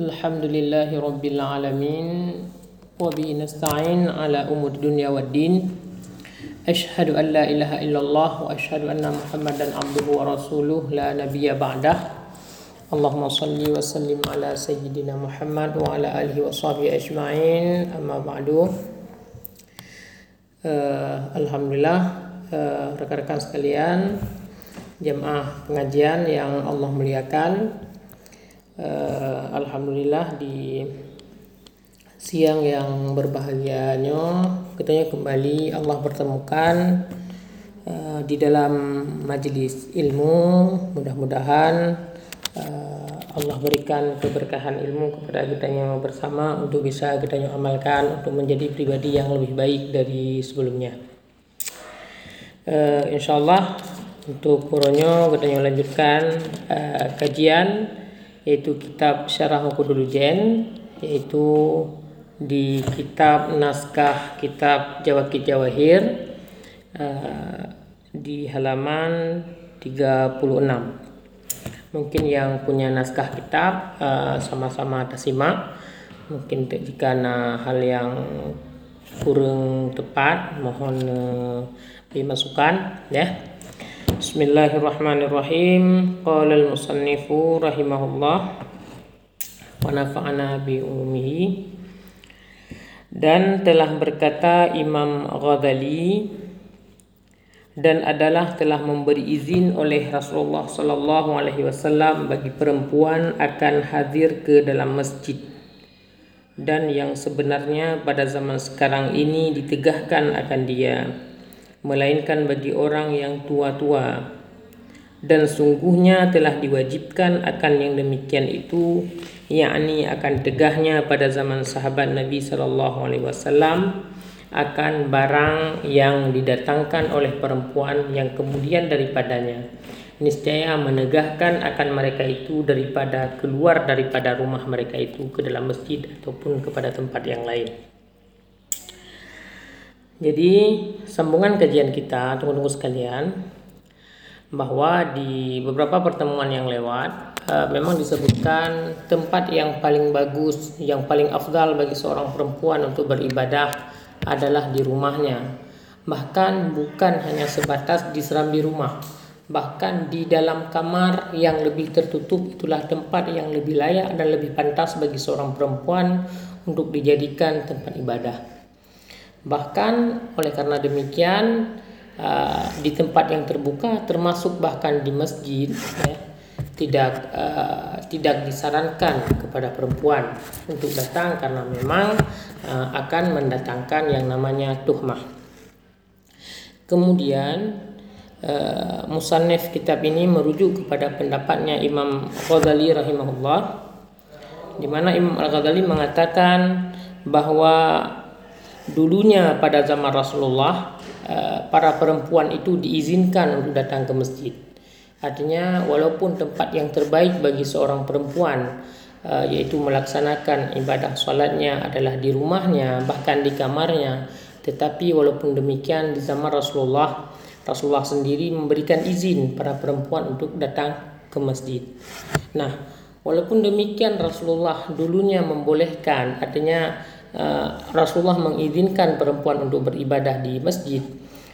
الحمد لله رب العالمين وبه نستعين على أمور الدنيا والدين أشهد أن لا إله إلا الله وأشهد أن محمدا عبده ورسوله لا نبي بعده اللهم صل وسلم على سيدنا محمد وعلى آله وصحبه أجمعين أما بعد uh, Alhamdulillah uh, rekan-rekan sekalian jemaah pengajian yang Allah muliakan Uh, Alhamdulillah di siang yang berbahagianya katanya kembali Allah pertemukan uh, di dalam majlis ilmu mudah-mudahan uh, Allah berikan keberkahan ilmu kepada kita yang bersama untuk bisa kita amalkan untuk menjadi pribadi yang lebih baik dari sebelumnya. Uh, InsyaAllah untuk puronyo kita lanjutkan uh, kajian yaitu kitab Syarah Mukudulujen yaitu di kitab naskah kitab Jawakit Jawahir uh, di halaman 36 mungkin yang punya naskah kitab uh, sama-sama tersimak. Mungkin jika ada hal yang kurang tepat mohon uh, dimasukkan ya Bismillahirrahmanirrahim. Qala al-musannifu rahimahullah. Wa nafa'ana bi umumihi. Dan telah berkata Imam Ghazali dan adalah telah memberi izin oleh Rasulullah sallallahu alaihi wasallam bagi perempuan akan hadir ke dalam masjid. Dan yang sebenarnya pada zaman sekarang ini ditegahkan akan dia melainkan bagi orang yang tua-tua. Dan sungguhnya telah diwajibkan akan yang demikian itu yakni akan tegahnya pada zaman sahabat Nabi sallallahu alaihi wasallam akan barang yang didatangkan oleh perempuan yang kemudian daripadanya. Niscaya menegahkan akan mereka itu daripada keluar daripada rumah mereka itu ke dalam masjid ataupun kepada tempat yang lain jadi sambungan kajian kita tunggu-tunggu sekalian bahwa di beberapa pertemuan yang lewat uh, memang disebutkan tempat yang paling bagus, yang paling afdal bagi seorang perempuan untuk beribadah adalah di rumahnya. Bahkan bukan hanya sebatas di serambi rumah, bahkan di dalam kamar yang lebih tertutup itulah tempat yang lebih layak dan lebih pantas bagi seorang perempuan untuk dijadikan tempat ibadah. Bahkan oleh karena demikian Uh, di tempat yang terbuka termasuk bahkan di masjid ya, tidak uh, tidak disarankan kepada perempuan untuk datang karena memang uh, akan mendatangkan yang namanya tuhmah. Kemudian uh, musannif kitab ini merujuk kepada pendapatnya Imam Ghazali rahimahullah di mana Imam Al-Ghazali mengatakan bahwa dulunya pada zaman Rasulullah Eh, para perempuan itu diizinkan untuk datang ke masjid. Artinya walaupun tempat yang terbaik bagi seorang perempuan uh, yaitu melaksanakan ibadah solatnya adalah di rumahnya bahkan di kamarnya tetapi walaupun demikian di zaman Rasulullah Rasulullah sendiri memberikan izin para perempuan untuk datang ke masjid. Nah, walaupun demikian Rasulullah dulunya membolehkan artinya Uh, Rasulullah mengizinkan perempuan untuk beribadah di masjid.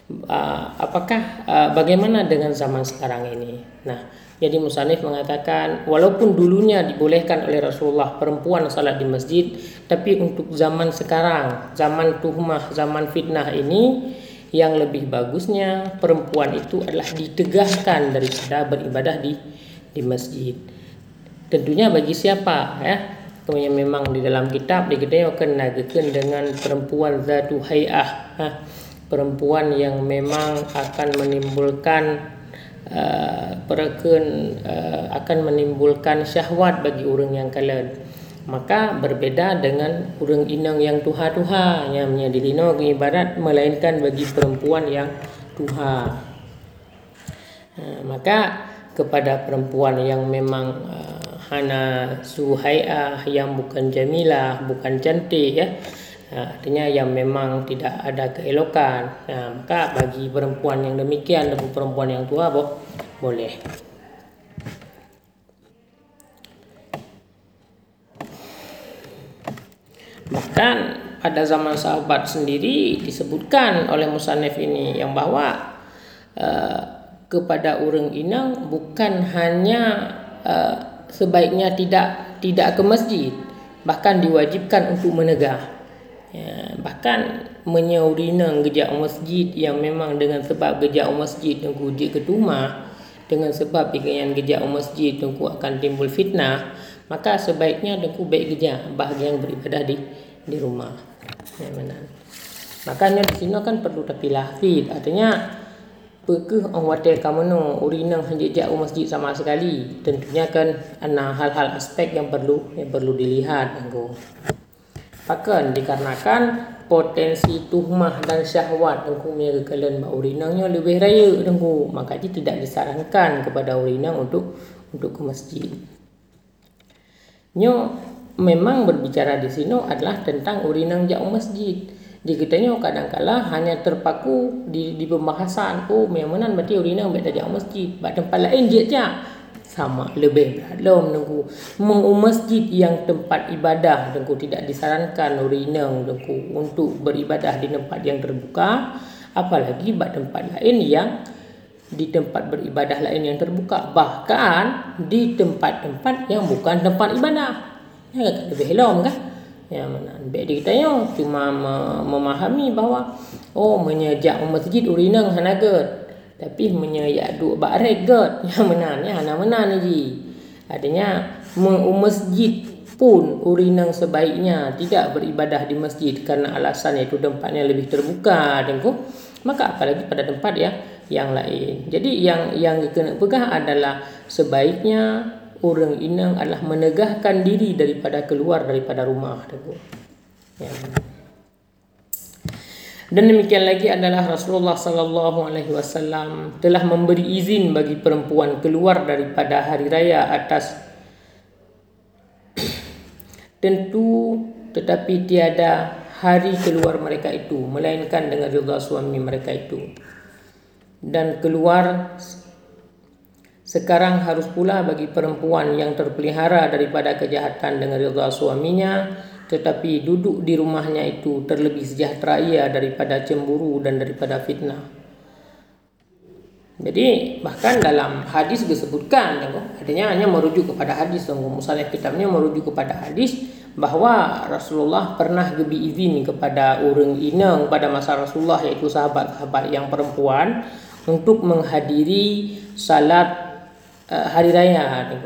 Uh, apakah uh, bagaimana dengan zaman sekarang ini? Nah, jadi Musanif mengatakan walaupun dulunya dibolehkan oleh Rasulullah perempuan salat di masjid, tapi untuk zaman sekarang, zaman tuhmah, zaman fitnah ini yang lebih bagusnya perempuan itu adalah ditegahkan daripada beribadah di di masjid. Tentunya bagi siapa ya? Yang memang di dalam kitab dikatakan nagakan dengan perempuan zatu hayah ha? perempuan yang memang akan menimbulkan uh, perakan uh, akan menimbulkan syahwat bagi orang yang kalian maka berbeda dengan orang inang yang tuha-tuha yang menjadi lino ibarat melainkan bagi perempuan yang tuha uh, maka kepada perempuan yang memang uh, hana suhai'ah yang bukan jamilah, bukan cantik ya. Ha, artinya yang memang tidak ada keelokan. Ha, maka bagi perempuan yang demikian dan perempuan yang tua boh, boleh. Bahkan pada zaman sahabat sendiri disebutkan oleh Musanif ini yang bahawa uh, kepada orang inang bukan hanya uh, sebaiknya tidak tidak ke masjid bahkan diwajibkan untuk menegah. Ya, bahkan menyaurinang gejak masjid yang memang dengan sebab gejak masjid gujik ke rumah dengan sebab dengan gejak masjid tunggu akan timbul fitnah maka sebaiknya tunggu baik gejak bahagian beribadah di di rumah. Ya mana makanya di sini kan perlu tapi lahfid artinya Apakah orang wadah kamu no urinang jauh masjid sama sekali tentunya kan ada hal-hal aspek yang perlu yang perlu dilihat anggo. Bahkan dikarenakan potensi tuhmah dan syahwat anggo punya kekalian bau urinangnya lebih raya anggo maka dia tidak disarankan kepada urinang untuk untuk ke masjid. Nyo memang berbicara di sini adalah tentang urinang jauh masjid di kitanya kadang-kala hanya terpaku di di pembahasan oh memang berarti urina ambil dari masjid. Pada tempat lain je je sama lebih dalam menunggu mengu masjid yang tempat ibadah tengku tidak disarankan urina tengku untuk beribadah di tempat yang terbuka. Apalagi pada tempat lain yang di tempat beribadah lain yang terbuka. Bahkan di tempat-tempat yang bukan tempat ibadah. Ya lebih lom kan Ya mana? Baik kita yang cuma memahami bahawa oh menyejak masjid urinang hanagat. Tapi menyeyak duk baregat. Ya mana? Ya mana mana ni? Adanya masjid pun urinang sebaiknya tidak beribadah di masjid karena alasan itu tempatnya lebih terbuka tengku maka apalagi pada tempat ya yang lain jadi yang yang kena pegang adalah sebaiknya orang inang adalah menegahkan diri daripada keluar daripada rumah ya. dan demikian lagi adalah Rasulullah sallallahu alaihi wasallam telah memberi izin bagi perempuan keluar daripada hari raya atas tentu tetapi tiada hari keluar mereka itu melainkan dengan ridha suami mereka itu dan keluar sekarang harus pula bagi perempuan yang terpelihara daripada kejahatan dengan rida suaminya tetapi duduk di rumahnya itu terlebih sejahtera ia daripada cemburu dan daripada fitnah. Jadi bahkan dalam hadis disebutkan adanya hanya merujuk kepada hadis misalnya kitabnya merujuk kepada hadis bahawa Rasulullah pernah gebi izin kepada orang inang pada masa Rasulullah iaitu sahabat-sahabat yang perempuan untuk menghadiri salat uh, hari raya ni.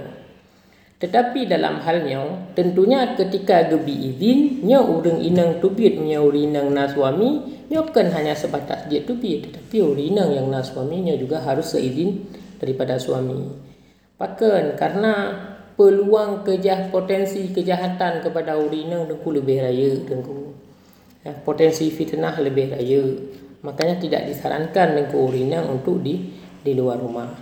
Tetapi dalam halnya tentunya ketika gebi izin nya urang inang tubit nya urinang naswami nya bukan hanya sebatas dia tubit tetapi urinang yang naswaminya juga harus seizin daripada suami. Pakan karena peluang kejah potensi kejahatan kepada urinang dengku lebih raya dengku. Ya, potensi fitnah lebih raya. Makanya tidak disarankan dengku urinang untuk di di luar rumah.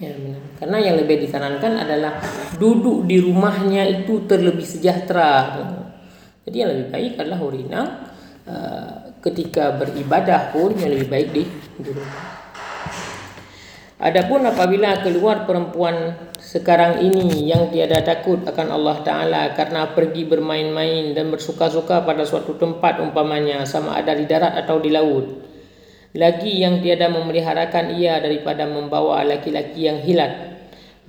Ya, benar. Karena yang lebih disarankan adalah duduk di rumahnya itu terlebih sejahtera. Jadi yang lebih baik adalah urina uh, ketika beribadah pun yang lebih baik di, di rumah. Adapun apabila keluar perempuan sekarang ini yang tiada takut akan Allah Ta'ala karena pergi bermain-main dan bersuka-suka pada suatu tempat umpamanya sama ada di darat atau di laut lagi yang tiada memeliharakan ia daripada membawa laki-laki yang hilat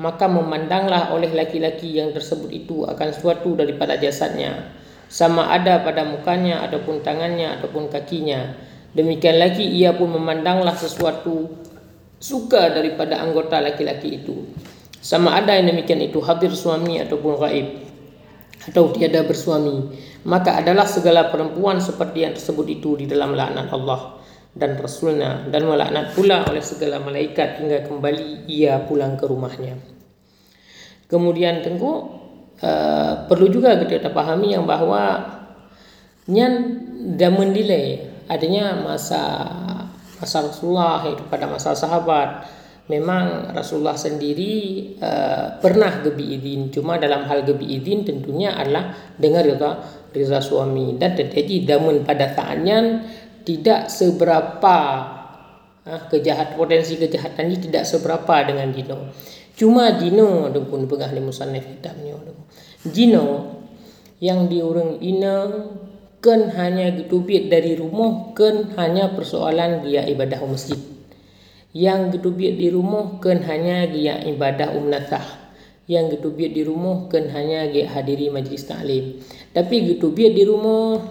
maka memandanglah oleh laki-laki yang tersebut itu akan suatu daripada jasadnya. Sama ada pada mukanya ataupun tangannya ataupun kakinya. Demikian lagi ia pun memandanglah sesuatu suka daripada anggota laki-laki itu. Sama ada yang demikian itu hadir suami ataupun gaib atau tiada bersuami. Maka adalah segala perempuan seperti yang tersebut itu di dalam laknat Allah dan Rasulnya dan melaknat pula oleh segala malaikat hingga kembali ia pulang ke rumahnya. Kemudian tengku uh, perlu juga kita pahami yang bahawa nyan dan mendilai adanya masa masa Rasulullah itu pada masa sahabat. Memang Rasulullah sendiri uh, pernah gebi izin. Cuma dalam hal gebi izin tentunya adalah dengar rida rida suami. Dan terjadi damun pada saatnya tidak seberapa ha, kejahat potensi kejahatan ini tidak seberapa dengan Dino. Cuma Dino pun pegang di musannaf kitabnya. Dino yang diurang inang kan hanya getubit dari rumah kan hanya persoalan dia ibadah masjid yang getubit di rumah kan hanya dia ibadah umnatah yang getubit di rumah kan hanya dia hadiri majlis taklim tapi getubit di rumah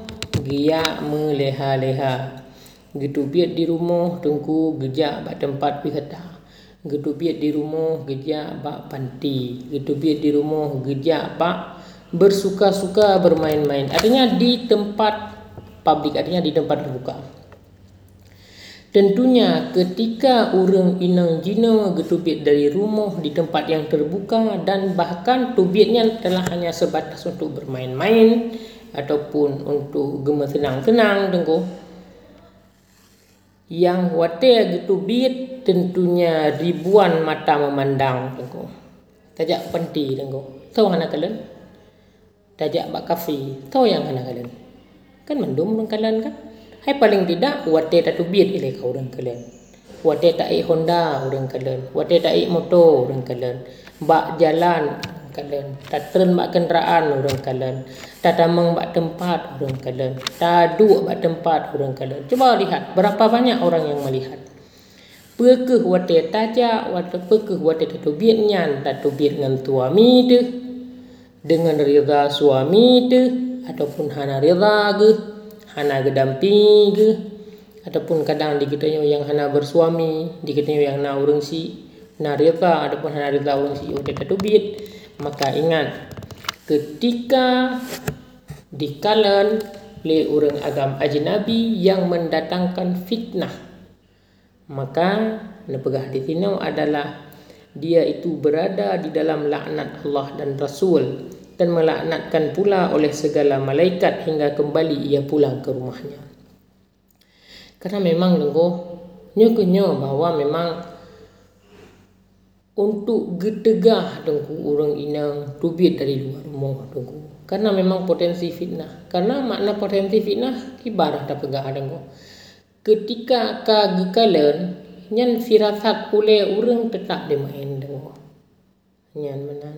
dia meleha-leha getubit di rumah tunggu gejak bak tempat wisata Gedubiat di rumah gejak bak panti. Gedubiat di rumah gejak bak bersuka-suka bermain-main. Artinya di tempat publik, artinya di tempat terbuka. Tentunya ketika orang inang jina getubit dari rumah di tempat yang terbuka dan bahkan tubitnya telah hanya sebatas untuk bermain-main ataupun untuk gemar tenang-tenang tengok yang water gitu bit tentunya ribuan mata memandang tengko tajak penti tengko tahu hana kalian tajak bak kafe. Tahu yang hana kalian kan mendum orang kalian kan? Hai paling tidak water tak bit ile kau orang kalian water tak Honda orang kalian water tak motor orang kalian bak jalan kalian tak tren mak kenderaan orang kalian tak tamang mak tempat orang kalian tak duduk mak tempat orang kalian cuba lihat berapa banyak orang yang melihat. Pekeh wate taja, wate pekeh wate tatubit nyan, tatubit dengan suami tu, dengan rida suami tu, ataupun hana rida ke, hana gedamping ke, ataupun kadang dikitanya yang hana bersuami, dikitanya yang na urung si, na rida, ataupun hana rida urung si, wate tatubit maka ingat ketika dikalan oleh orang agam ajnabi yang mendatangkan fitnah maka nepegah di sini adalah dia itu berada di dalam laknat Allah dan Rasul dan melaknatkan pula oleh segala malaikat hingga kembali ia pulang ke rumahnya. Karena memang lengkuh, nyokenyo bahawa memang untuk getegah dengku orang inang tubit dari luar rumah dengku karena memang potensi fitnah. Karena makna potensi fitnah kibarah tak pegah dengku ketika ka gekalan nyan firasat ule orang tetap di main dengku nyan menan.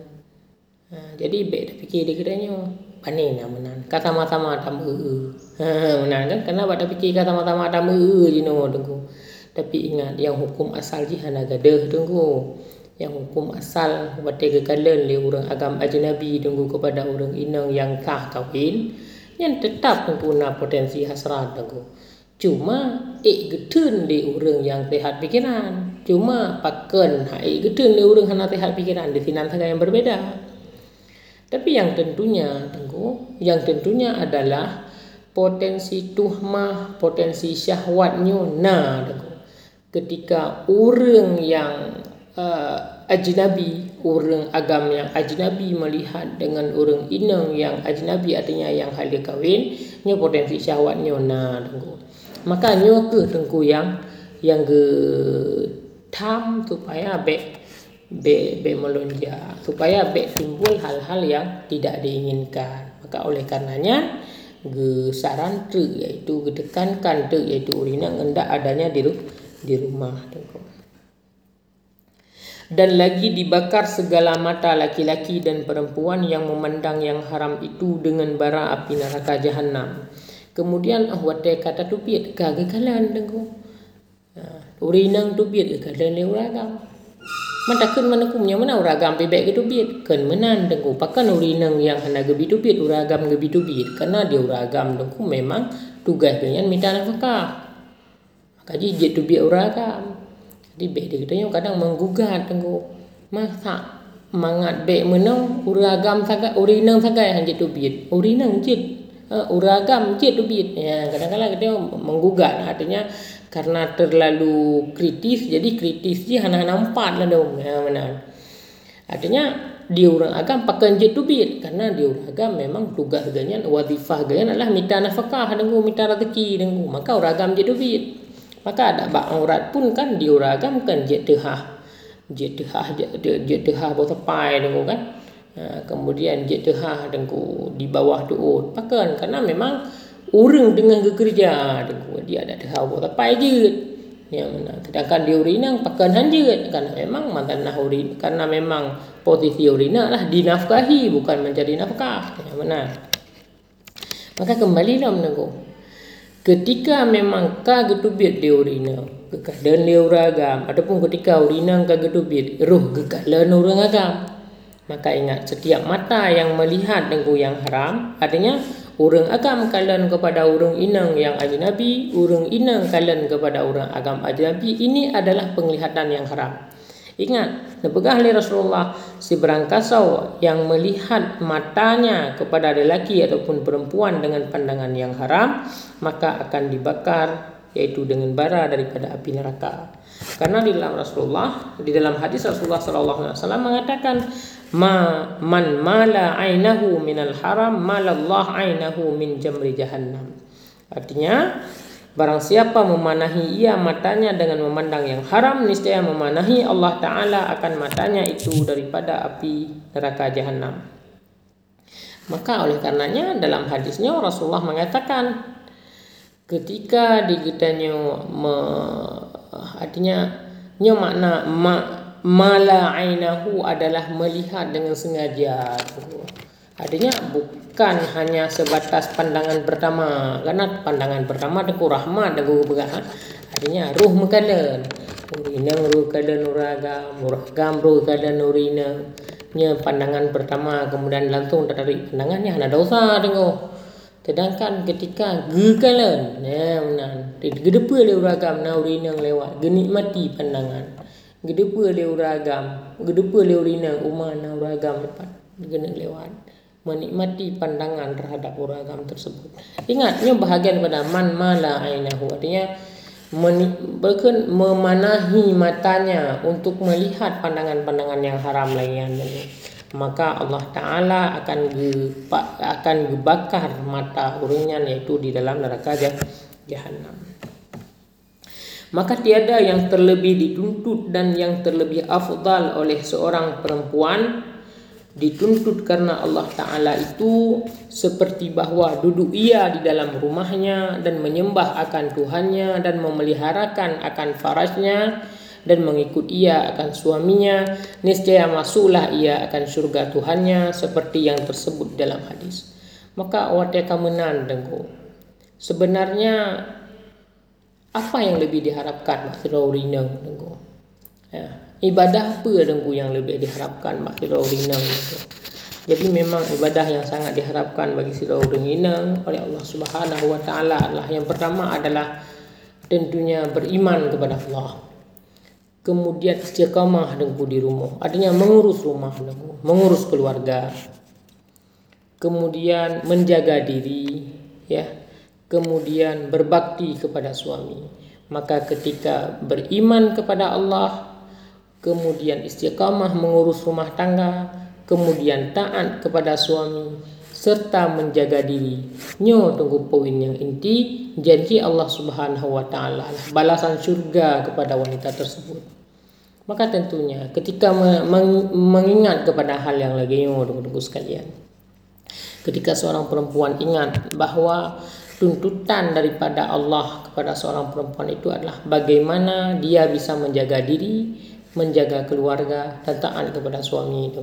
Ha, jadi baik dah fikir dia kiranya panen lah menan. Kata sama-sama tambah ha, menan kan? Karena badak fikir kata sama-sama tambah jino dengku tapi ingat yang hukum asal jihan agadah dengku yang hukum asal wate kekalan le orang agam ajnabi tunggu kepada orang inang yang kah kahwin yang tetap mempunyai potensi hasrat tunggu. Cuma ik getun le orang yang sehat pikiran. Cuma pakan ik getun le orang hana sehat pikiran di sinan sangat yang berbeda tapi yang tentunya tunggu yang tentunya adalah potensi tuhmah potensi syahwatnya. Nah tunggu. Ketika orang yang uh, ajnabi orang agam yang ajnabi melihat dengan orang inang yang ajnabi artinya yang halia kahwin nya potensi syahwatnya na tengku maka nyo ke tengku yang yang ge tam supaya be be be melonjak supaya be timbul hal-hal yang tidak diinginkan. Maka oleh karenanya ge saran tu iaitu gedekankan tu iaitu urinang hendak adanya di di rumah tengku dan lagi dibakar segala mata laki-laki dan perempuan yang memandang yang haram itu dengan bara api neraka jahanam. Kemudian ahwate kata tu piat kage kalan dengku. Urinang tu ke kalan le uragam. Mata kun mana kumnya mana uragam pe baik tu piat kan menan dengku pakan urinang yang hana gebi tu uragam gebi tu karena dia uragam dengku memang tugas dengan minta nafkah. Maka jijit tu piat uragam. Jadi bek dia kata kadang menggugat tengok masa mangat bek menang uragam sangat urinang sangat. Hanya tu bit urinang jit uh, uragam jit tu bit ya kadang-kadang kita menggugat artinya karena terlalu kritis jadi kritis je hanya nampak lah dong ya mana artinya dia orang agam pakai jit tu bit karena dia orang agam memang tugas ganya wazifah ganya adalah minta nafkah dengan minta rezeki dengan maka uragam jit tu bit maka ada bak aurat pun kan diuragamkan jet tehah jet tehah jet tehah bawah dengu kan. Ha, kemudian jet dengu di bawah tu pakan karena memang urang dengan kerja dengu dia ada tehah bawah tepai je yang mana sedangkan dia urinang pakan hanjut karena memang mantan nah karena memang posisi urina lah dinafkahi bukan menjadi nafkah. Yang mana Maka kembalilah menunggu. Ketika memang ka getubit di urina, kekadan dia uragam, ataupun ketika urina ka getubit, roh kekadan orang agam. Maka ingat, setiap mata yang melihat dengan yang haram, artinya orang agam kalian kepada orang inang yang ajnabi, orang inang kalian kepada orang agam ajnabi, ini adalah penglihatan yang haram. Ingat, napakah oleh Rasulullah si berangkasau yang melihat matanya kepada lelaki ataupun perempuan dengan pandangan yang haram, maka akan dibakar yaitu dengan bara daripada api neraka. Karena di dalam Rasulullah, di dalam hadis Rasulullah sallallahu alaihi wasallam mengatakan, "Ma man mala ainahu minal haram, malallah ainahu min jamri jahannam." Artinya, Barang siapa memanahi ia matanya dengan memandang yang haram, niscaya memanahi Allah Ta'ala akan matanya itu daripada api neraka jahanam. Maka oleh karenanya dalam hadisnya Rasulullah mengatakan ketika digitanya me, artinya nya makna ma, mala ainahu adalah melihat dengan sengaja. Artinya bukan hanya sebatas pandangan pertama. Karena pandangan pertama ada ku rahmat ada ku begah artinya ruh mekadan urina ruh kadan uraga muragam ruh kadan urina nya pandangan pertama kemudian langsung tertarik pandangannya. Ada dosa tengok. Sedangkan ketika gekalan ya menan gedepa le uragam na urina lewat. Genikmati pandangan. Gedepa le uragam gedepa le urina umah na uragam lepas genek lewat menikmati pandangan terhadap uragam tersebut. Ingatnya bahagian pada man mala ainahu artinya berken memanahi matanya untuk melihat pandangan-pandangan yang haram lainnya. Maka Allah Taala akan akan gebakar mata urinya yaitu di dalam neraka jahanam. Maka tiada yang terlebih dituntut dan yang terlebih afdal oleh seorang perempuan dituntut karena Allah Ta'ala itu seperti bahawa duduk ia di dalam rumahnya dan menyembah akan Tuhannya dan memeliharakan akan farasnya dan mengikut ia akan suaminya niscaya masuklah ia akan surga Tuhannya seperti yang tersebut dalam hadis. Maka awak akan menandengku sebenarnya apa yang lebih diharapkan? Maksudnya rinang ya ibadah apa dengku yang lebih diharapkan bagi sirau rinang itu. Jadi memang ibadah yang sangat diharapkan bagi sirau rinang oleh Allah Subhanahu wa taala adalah yang pertama adalah tentunya beriman kepada Allah. Kemudian istiqamah dengku di rumah. Artinya mengurus rumah dengku, mengurus keluarga. Kemudian menjaga diri, ya. Kemudian berbakti kepada suami. Maka ketika beriman kepada Allah, kemudian istiqamah mengurus rumah tangga, kemudian taat kepada suami, serta menjaga diri. Nyo tunggu poin yang inti, janji Allah Subhanahu wa taala balasan surga kepada wanita tersebut. Maka tentunya ketika mengingat kepada hal yang lagi nyo tunggu-tunggu sekalian. Ketika seorang perempuan ingat bahawa tuntutan daripada Allah kepada seorang perempuan itu adalah bagaimana dia bisa menjaga diri, menjaga keluarga dan taat kepada suami itu.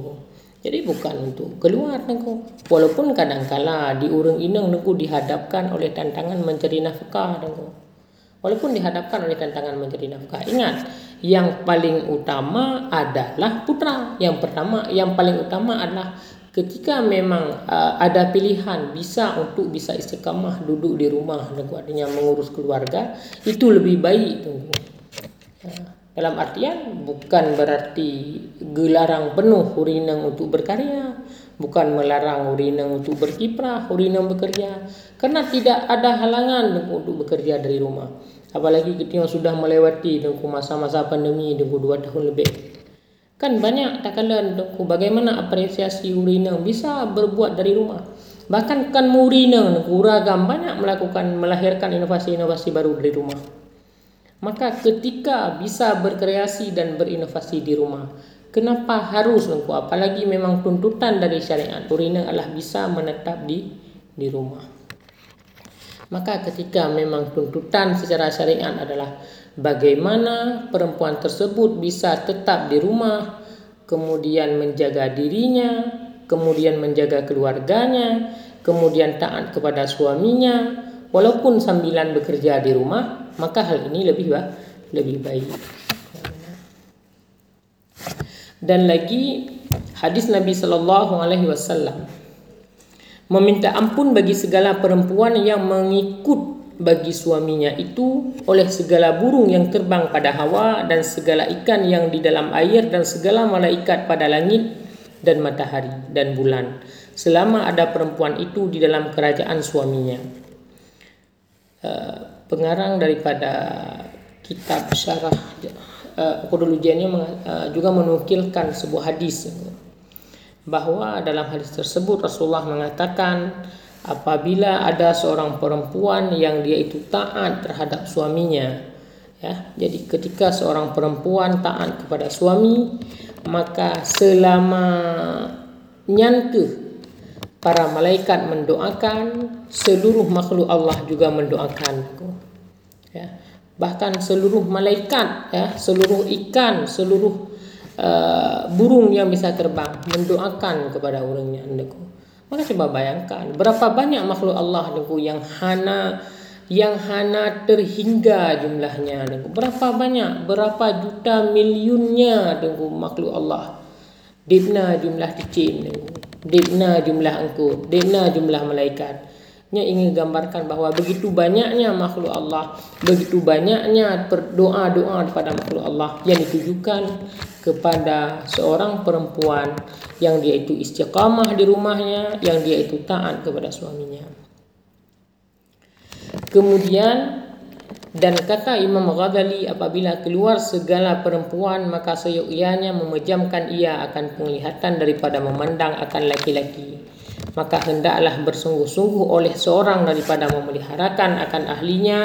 Jadi bukan untuk keluar nengku. Walaupun kadang-kala di urung inang nengku dihadapkan oleh tantangan mencari nafkah nengku. Walaupun dihadapkan oleh tantangan mencari nafkah. Ingat, yang paling utama adalah putra. Yang pertama, yang paling utama adalah ketika memang uh, ada pilihan bisa untuk bisa istiqamah duduk di rumah nengku artinya mengurus keluarga itu lebih baik nengku. Uh. Dalam artian bukan berarti gelarang penuh urinang untuk berkarya, bukan melarang urinang untuk berkiprah, urinang bekerja, karena tidak ada halangan untuk bekerja dari rumah. Apalagi ketika sudah melewati masa-masa pandemi dua tahun lebih. Kan banyak tak kala dengku bagaimana apresiasi urinang bisa berbuat dari rumah. Bahkan kan murinang dengku ragam banyak melakukan melahirkan inovasi-inovasi baru dari rumah. Maka ketika bisa berkreasi dan berinovasi di rumah, kenapa harus lengku? Apalagi memang tuntutan dari syariat urina adalah bisa menetap di di rumah. Maka ketika memang tuntutan secara syariat adalah bagaimana perempuan tersebut bisa tetap di rumah, kemudian menjaga dirinya, kemudian menjaga keluarganya, kemudian taat kepada suaminya walaupun sambilan bekerja di rumah maka hal ini lebih lebih baik dan lagi hadis Nabi sallallahu alaihi wasallam meminta ampun bagi segala perempuan yang mengikut bagi suaminya itu oleh segala burung yang terbang pada hawa dan segala ikan yang di dalam air dan segala malaikat pada langit dan matahari dan bulan selama ada perempuan itu di dalam kerajaan suaminya. Uh, pengarang daripada kitab syarah uh, Qudulujiannya uh, juga menukilkan sebuah hadis. Bahawa dalam hadis tersebut Rasulullah mengatakan apabila ada seorang perempuan yang dia itu taat terhadap suaminya ya jadi ketika seorang perempuan taat kepada suami maka selama nyangke para malaikat mendoakan seluruh makhluk Allah juga mendoakan bahkan seluruh malaikat ya seluruh ikan seluruh uh, burung yang bisa terbang mendoakan kepada orangnya andaku maka coba bayangkan berapa banyak makhluk Allah dengku yang hana yang hana terhingga jumlahnya dengku. Berapa banyak, berapa juta miliunnya dengku makhluk Allah. Dibna jumlah kecil dengku. Dibna jumlah angkut, dibna jumlah malaikat. Nya ingin gambarkan bahawa begitu banyaknya makhluk Allah, begitu banyaknya doa-doa kepada makhluk Allah yang ditujukan kepada seorang perempuan yang dia itu istiqamah di rumahnya, yang dia itu taat kepada suaminya. Kemudian dan kata Imam Ghazali apabila keluar segala perempuan maka seyogyanya memejamkan ia akan penglihatan daripada memandang akan laki-laki maka hendaklah bersungguh-sungguh oleh seorang daripada memeliharakan akan ahlinya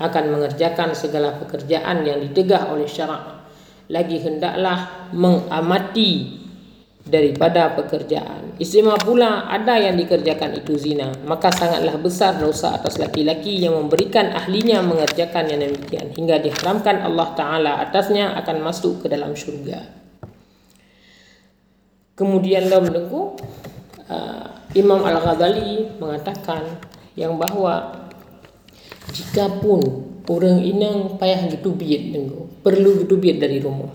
akan mengerjakan segala pekerjaan yang ditegah oleh syarak. Lagi hendaklah mengamati daripada pekerjaan. Istimewa pula ada yang dikerjakan itu zina. Maka sangatlah besar dosa atas laki-laki yang memberikan ahlinya mengerjakan yang demikian hingga diharamkan Allah Ta'ala atasnya akan masuk ke dalam syurga. Kemudian dalam menunggu uh, Imam Al-Ghazali mengatakan yang bahawa jika pun orang inang payah gitu biit tengku perlu gitu biit dari rumah.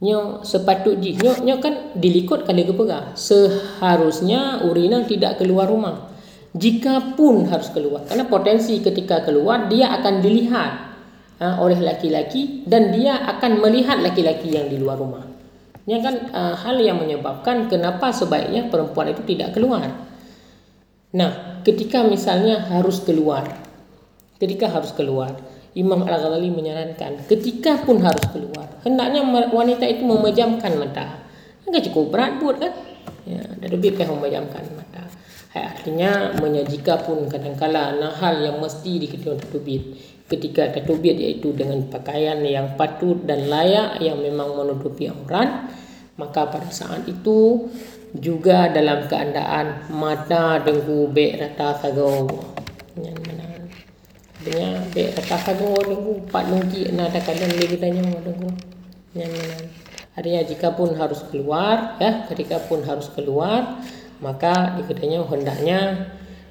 Nyo sepatutnya nyo nyo kan dilikut kali ke pegah seharusnya urina tidak keluar rumah. Jika pun harus keluar karena potensi ketika keluar dia akan dilihat ha, oleh laki-laki dan dia akan melihat laki-laki yang di luar rumah ini kan uh, hal yang menyebabkan kenapa sebaiknya perempuan itu tidak keluar. Nah, ketika misalnya harus keluar, ketika harus keluar, Imam Al-Ghazali menyarankan ketika pun harus keluar, hendaknya wanita itu memejamkan mata. Enggak cukup berat buat kan? Ya, dan lebih kah memejamkan mata. Artinya menyajikan pun kadang-kala nah hal yang mesti diketahui tubit. Ketika tubit iaitu dengan pakaian yang patut dan layak yang memang menutupi aurat, maka pada saat itu juga dalam keadaan mata dengku be rata sago yang mana? Adanya be rata sago dengku pat nungki na ada kalian lagi tanya dengku. Yang mana? Adanya jika pun harus keluar ya ketika pun harus keluar maka dikatanya hendaknya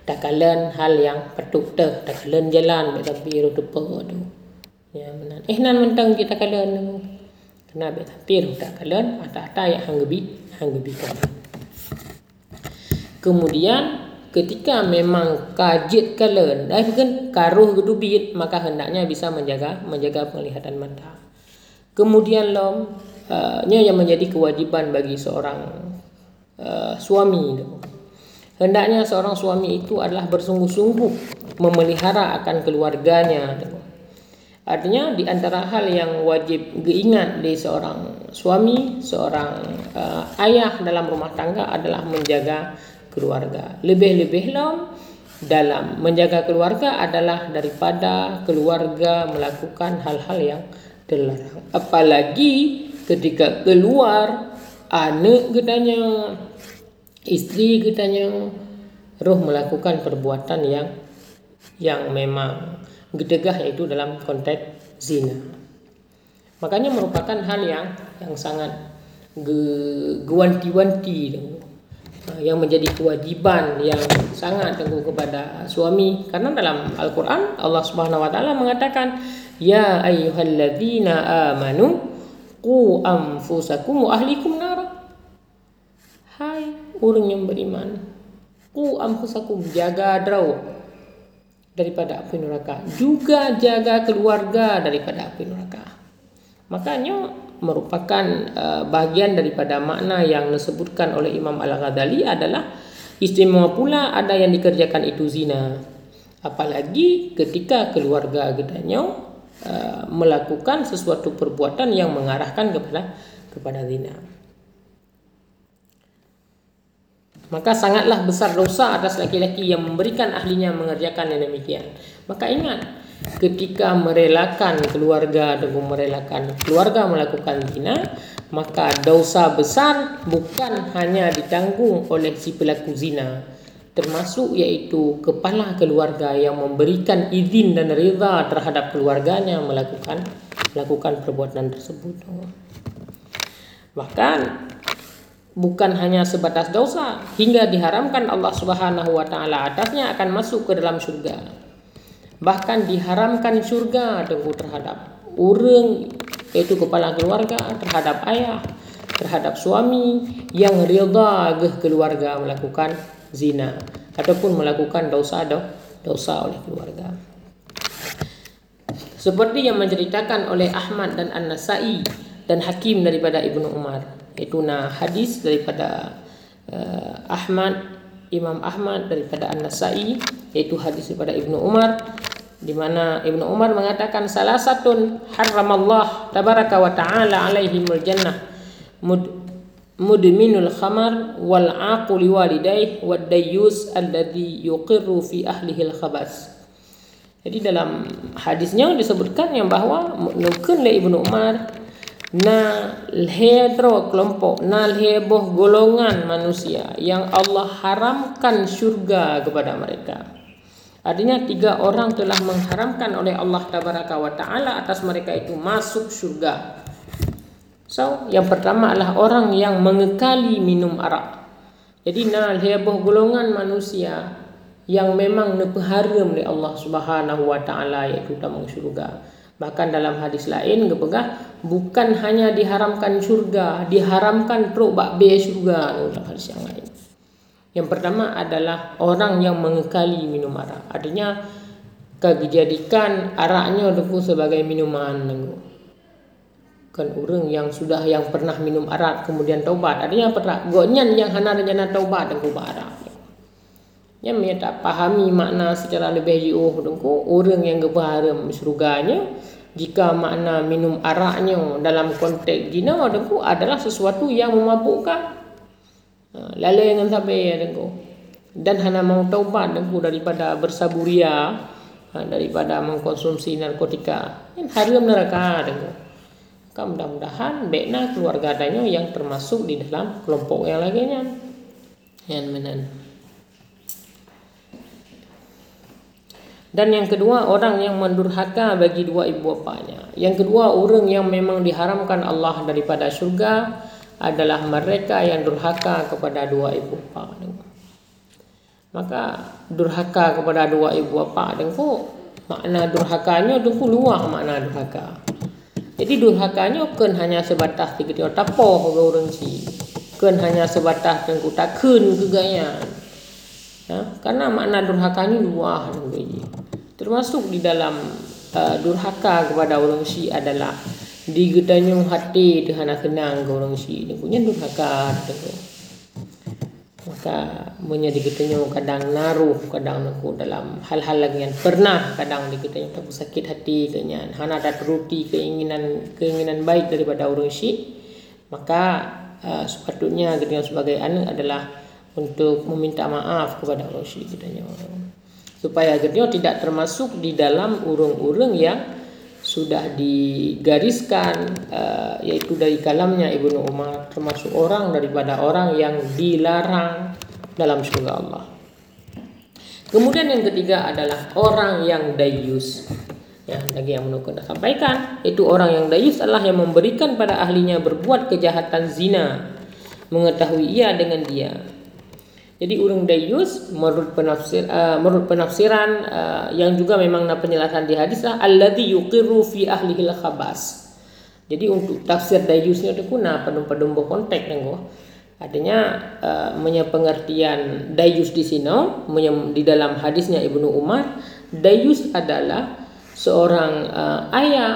takalan hal yang petuk teh takalan jalan tapi rutup tu. Ya mana eh nan mentang kita kalian kena bet hampir tak kalian ada ada yang hanggebi hanggebi kan kemudian ketika memang kajit kalian dah kan karuh gedubit maka hendaknya bisa menjaga menjaga penglihatan mata. Kemudian lom uh, yang menjadi kewajiban bagi seorang uh, suami hendaknya seorang suami itu adalah bersungguh-sungguh memelihara akan keluarganya Artinya di antara hal yang wajib diingat di seorang suami, seorang uh, ayah dalam rumah tangga adalah menjaga keluarga. Lebih-lebih lom dalam menjaga keluarga adalah daripada keluarga melakukan hal-hal yang terlarang. Apalagi ketika keluar anak katanya, istri katanya, roh melakukan perbuatan yang yang memang gedegah yaitu dalam konteks zina. Makanya merupakan hal yang yang sangat ge, gewanti-wanti uh, yang menjadi kewajiban yang sangat tenggu kepada suami karena dalam Al-Quran Allah Subhanahu Wa Taala mengatakan ya ayyuhalladzina amanu qu anfusakum wa ahlikum nar hai orang yang beriman. Qu anfusakum jaga draw daripada api neraka. Juga jaga keluarga daripada api neraka. Makanya merupakan uh, bahagian daripada makna yang disebutkan oleh Imam Al-Ghazali adalah istimewa pula ada yang dikerjakan itu zina. Apalagi ketika keluarga gedanya uh, melakukan sesuatu perbuatan yang mengarahkan kepada kepada zina Maka sangatlah besar dosa atas laki-laki yang memberikan ahlinya mengerjakan yang demikian. Maka ingat, ketika merelakan keluarga atau merelakan keluarga melakukan zina, maka dosa besar bukan hanya ditanggung oleh si pelaku zina, termasuk iaitu kepala keluarga yang memberikan izin dan rida terhadap keluarganya melakukan melakukan perbuatan tersebut. Bahkan bukan hanya sebatas dosa hingga diharamkan Allah Subhanahu wa taala atasnya akan masuk ke dalam surga. Bahkan diharamkan surga tengku terhadap orang yaitu kepala keluarga terhadap ayah terhadap suami yang rida ke keluarga melakukan zina ataupun melakukan dosa dosa oleh keluarga. Seperti yang menceritakan oleh Ahmad dan An-Nasai dan Hakim daripada Ibnu Umar iaitu na hadis daripada uh, Ahmad Imam Ahmad daripada An-Nasai iaitu hadis daripada Ibnu Umar di mana Ibnu Umar mengatakan salah satu haramallah tabaraka wa taala alaihimul jannah mud mudminul khamar wal aquli walidayh wad dayyus alladhi yuqirru fi ahlihi al khabas jadi dalam hadisnya disebutkan yang bahawa le Ibnu Umar na hetero kelompok na heboh golongan manusia yang Allah haramkan syurga kepada mereka. Artinya tiga orang telah mengharamkan oleh Allah Taala atas mereka itu masuk syurga. So, yang pertama adalah orang yang mengekali minum arak. Jadi na heboh golongan manusia yang memang nepeharam oleh Allah Subhanahu Taala iaitu dalam syurga. Bahkan dalam hadis lain kepegah bukan hanya diharamkan syurga, diharamkan teruk bakbe syurga. Dalam hadis yang lain. Yang pertama adalah orang yang mengekali minum arak. Artinya kejadikan araknya itu sebagai minuman kan orang yang sudah yang pernah minum arak kemudian taubat. Artinya pernah gonyan yang hana rencana taubat dan kubah arak. Yang mereka tak pahami makna secara lebih jauh orang yang kebaharam surganya jika makna minum araknya dalam konteks zina dengku adalah sesuatu yang memabukkan. Ha, lalu yang sampai ya dengku. Dan hanya mau taubat dengku daripada bersaburia ha, daripada mengkonsumsi narkotika. Yang haram neraka dengku. Mudah-mudahan baiklah keluarga adanya yang termasuk di dalam kelompok yang lainnya. Yang menan Dan yang kedua orang yang mendurhaka bagi dua ibu bapanya. Yang kedua orang yang memang diharamkan Allah daripada syurga adalah mereka yang durhaka kepada dua ibu bapa. Maka durhaka kepada dua ibu bapa dengku makna durhakanya dengku luar makna durhaka. Jadi durhakanya bukan hanya sebatas tiga-tiga tapoh orang si. Bukan hanya sebatas dengku takun kegayan. Ya, karena makna durhaka ni luah Termasuk di dalam uh, durhaka kepada orang si adalah digetanya hati dengan kenang ke orang si. Dia punya durhaka. Gitu. Maka punya digetanya kadang naruh kadang aku dalam hal-hal lagi yang pernah kadang digetanya tak sakit hati dengan hana ada teruti keinginan keinginan baik daripada orang si. Maka uh, sepatutnya kita sebagai anak adalah untuk meminta maaf kepada Allah katanya supaya dia tidak termasuk di dalam urung-urung yang sudah digariskan uh, yaitu dari kalamnya Ibnu Umar termasuk orang daripada orang yang dilarang dalam surga Allah. Kemudian yang ketiga adalah orang yang dayus. Ya, lagi yang menukun sampaikan itu orang yang dayus adalah yang memberikan pada ahlinya berbuat kejahatan zina mengetahui ia dengan dia Jadi urang dayus menurut penafsir uh, menurut penafsiran uh, yang juga memang penjelasan di hadis lah alladhi yuqirru fi ahlihi al-khabas. Jadi untuk tafsir dayusnya itu kuna pedum-pedum konteks nenggo. Artinya uh, punya pengertian dayus di sini di dalam hadisnya Ibnu Umar dayus adalah seorang uh, ayah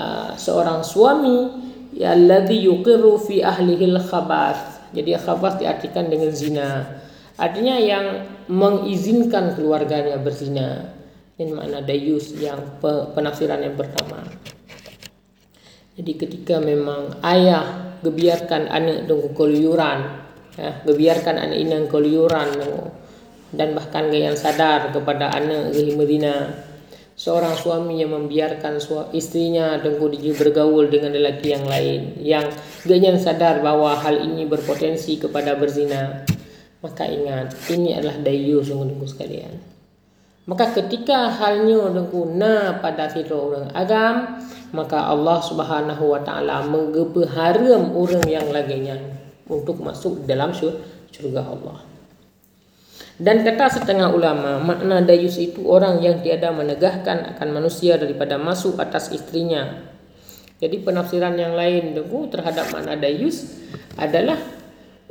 uh, seorang suami yang alladhi yuqirru fi ahlihi al-khabas. Jadi khabas diartikan dengan zina. Artinya yang mengizinkan keluarganya berzina. Ini makna dayus yang penafsiran yang pertama. Jadi ketika memang ayah gebiarkan anak dengan keluyuran, ya, gebiarkan anak ini dengan keluyuran dan bahkan yang sadar kepada anak ke Medina, seorang suami yang membiarkan istrinya dengan dia bergaul dengan lelaki yang lain, yang gak sadar bahawa hal ini berpotensi kepada berzina, Maka ingat ini adalah dayu sungguh-sungguh sekalian. Maka ketika halnya dengku na pada sira orang agam, maka Allah Subhanahu wa taala menggepeharam orang yang laginya untuk masuk dalam syurga Allah. Dan kata setengah ulama, makna dayus itu orang yang tiada menegahkan akan manusia daripada masuk atas istrinya. Jadi penafsiran yang lain dengku terhadap makna dayus adalah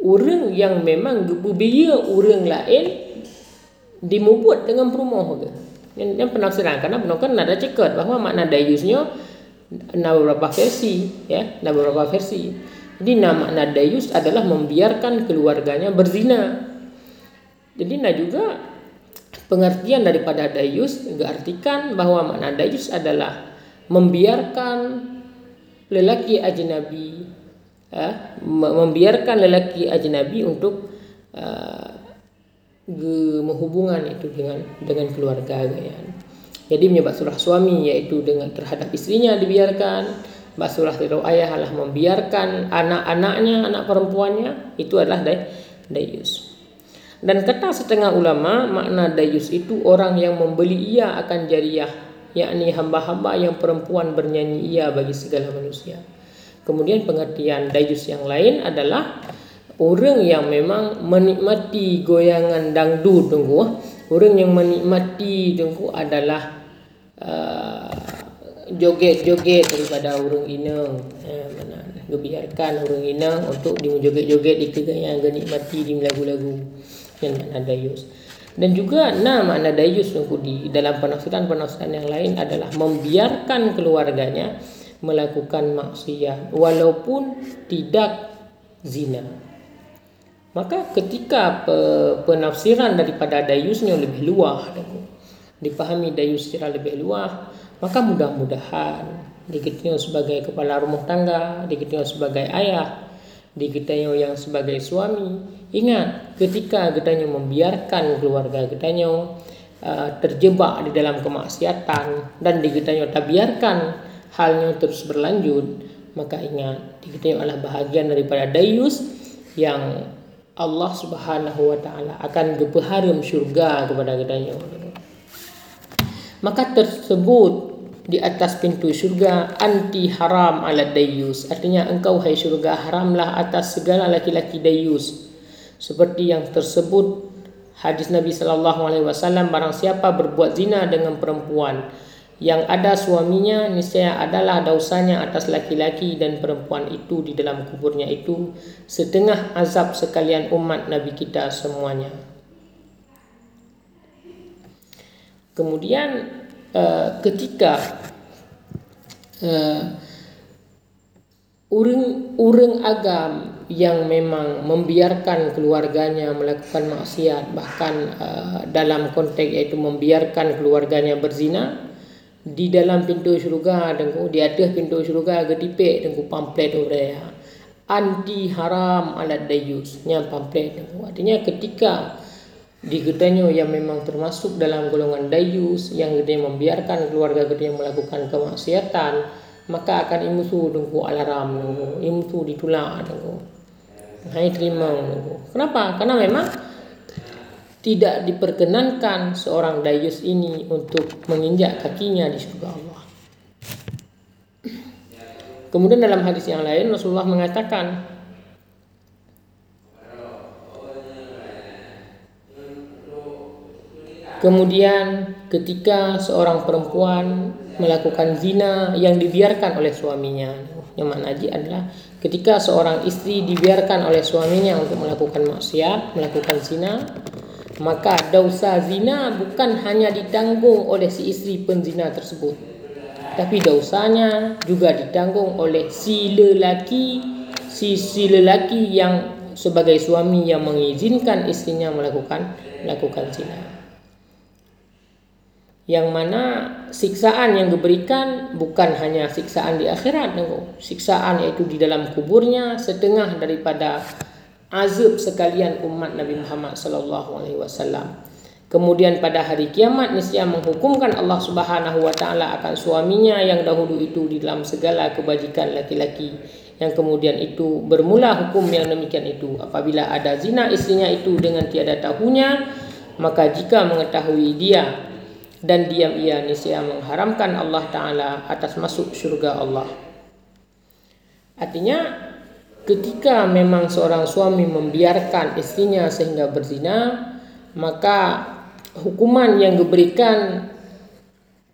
orang yang memang berbeza orang lain dimubut dengan perumah ke. Yang, yang penafsiran karena benar kan ada cekut bahawa makna dayusnya ada beberapa versi ya, ada beberapa versi. Jadi nama makna dayus adalah membiarkan keluarganya berzina. Jadi nak juga pengertian daripada dayus artikan bahawa makna dayus adalah membiarkan lelaki ajnabi uh, membiarkan lelaki ajnabi untuk uh, menghubungan itu dengan dengan keluarga ya. Jadi menyebab surah suami yaitu dengan terhadap istrinya dibiarkan Basurah tiru ayah adalah membiarkan anak-anaknya, anak perempuannya Itu adalah day, dayus Dan kata setengah ulama Makna dayus itu orang yang membeli ia akan jariah yakni hamba-hamba yang perempuan bernyanyi ia bagi segala manusia Kemudian pengertian dayus yang lain adalah orang yang memang menikmati goyangan dangdut tunggu. Orang yang menikmati tunggu adalah uh, joget-joget daripada orang inang. Eh, mana biarkan orang inang untuk dijoget-joget di yang menikmati di lagu-lagu yang mana dayus. Dan juga nama makna dayus tunggu di dalam penafsiran-penafsiran yang lain adalah membiarkan keluarganya melakukan maksiat walaupun tidak zina. Maka ketika penafsiran daripada dayusnya lebih luas dipahami dayus secara lebih luas, maka mudah-mudahan dikitnya sebagai kepala rumah tangga, dikitnya sebagai ayah, dikitnya yang sebagai suami, ingat ketika kita membiarkan keluarga kita uh, terjebak di dalam kemaksiatan dan dikitnya tak biarkan halnya terus berlanjut maka ingat kita adalah bahagian daripada dayus yang Allah Subhanahu wa taala akan gepeharum syurga kepada kita maka tersebut di atas pintu syurga anti haram ala dayus. Artinya engkau hai syurga haramlah atas segala laki-laki dayus. Seperti yang tersebut hadis Nabi sallallahu alaihi wasallam barang siapa berbuat zina dengan perempuan yang ada suaminya niscaya adalah dosanya atas laki-laki dan perempuan itu di dalam kuburnya itu setengah azab sekalian umat Nabi kita semuanya. Kemudian uh, ketika uh, orang-orang agam yang memang membiarkan keluarganya melakukan maksiat bahkan uh, dalam konteks yaitu membiarkan keluarganya berzina di dalam pintu syurga dan di atas pintu syurga gedipek dan ku pamflet orang anti haram alat dayus nya pamflet dan artinya ketika di gedanya yang memang termasuk dalam golongan dayus yang gede membiarkan keluarga gede melakukan kemaksiatan maka akan imusu dengku alarm dengku. Imusu ditulak dengku. Hai terima dengku. Kenapa? Karena memang tidak diperkenankan seorang dayus ini untuk menginjak kakinya di surga Allah. Kemudian dalam hadis yang lain Rasulullah mengatakan Kemudian ketika seorang perempuan melakukan zina yang dibiarkan oleh suaminya. Yang mana adalah ketika seorang istri dibiarkan oleh suaminya untuk melakukan maksiat, melakukan zina, maka dosa zina bukan hanya ditanggung oleh si istri penzina tersebut. Tapi dosanya juga ditanggung oleh si lelaki, si si lelaki yang sebagai suami yang mengizinkan istrinya melakukan melakukan zina yang mana siksaan yang diberikan bukan hanya siksaan di akhirat siksaan yaitu di dalam kuburnya setengah daripada azab sekalian umat Nabi Muhammad sallallahu alaihi wasallam. Kemudian pada hari kiamat niscaya menghukumkan Allah Subhanahu wa taala akan suaminya yang dahulu itu di dalam segala kebajikan laki-laki. Yang kemudian itu bermula hukum yang demikian itu. Apabila ada zina istrinya itu dengan tiada tahunya maka jika mengetahui dia dan diam ia niscaya mengharamkan Allah Ta'ala atas masuk syurga Allah. Artinya ketika memang seorang suami membiarkan istrinya sehingga berzina, maka hukuman yang diberikan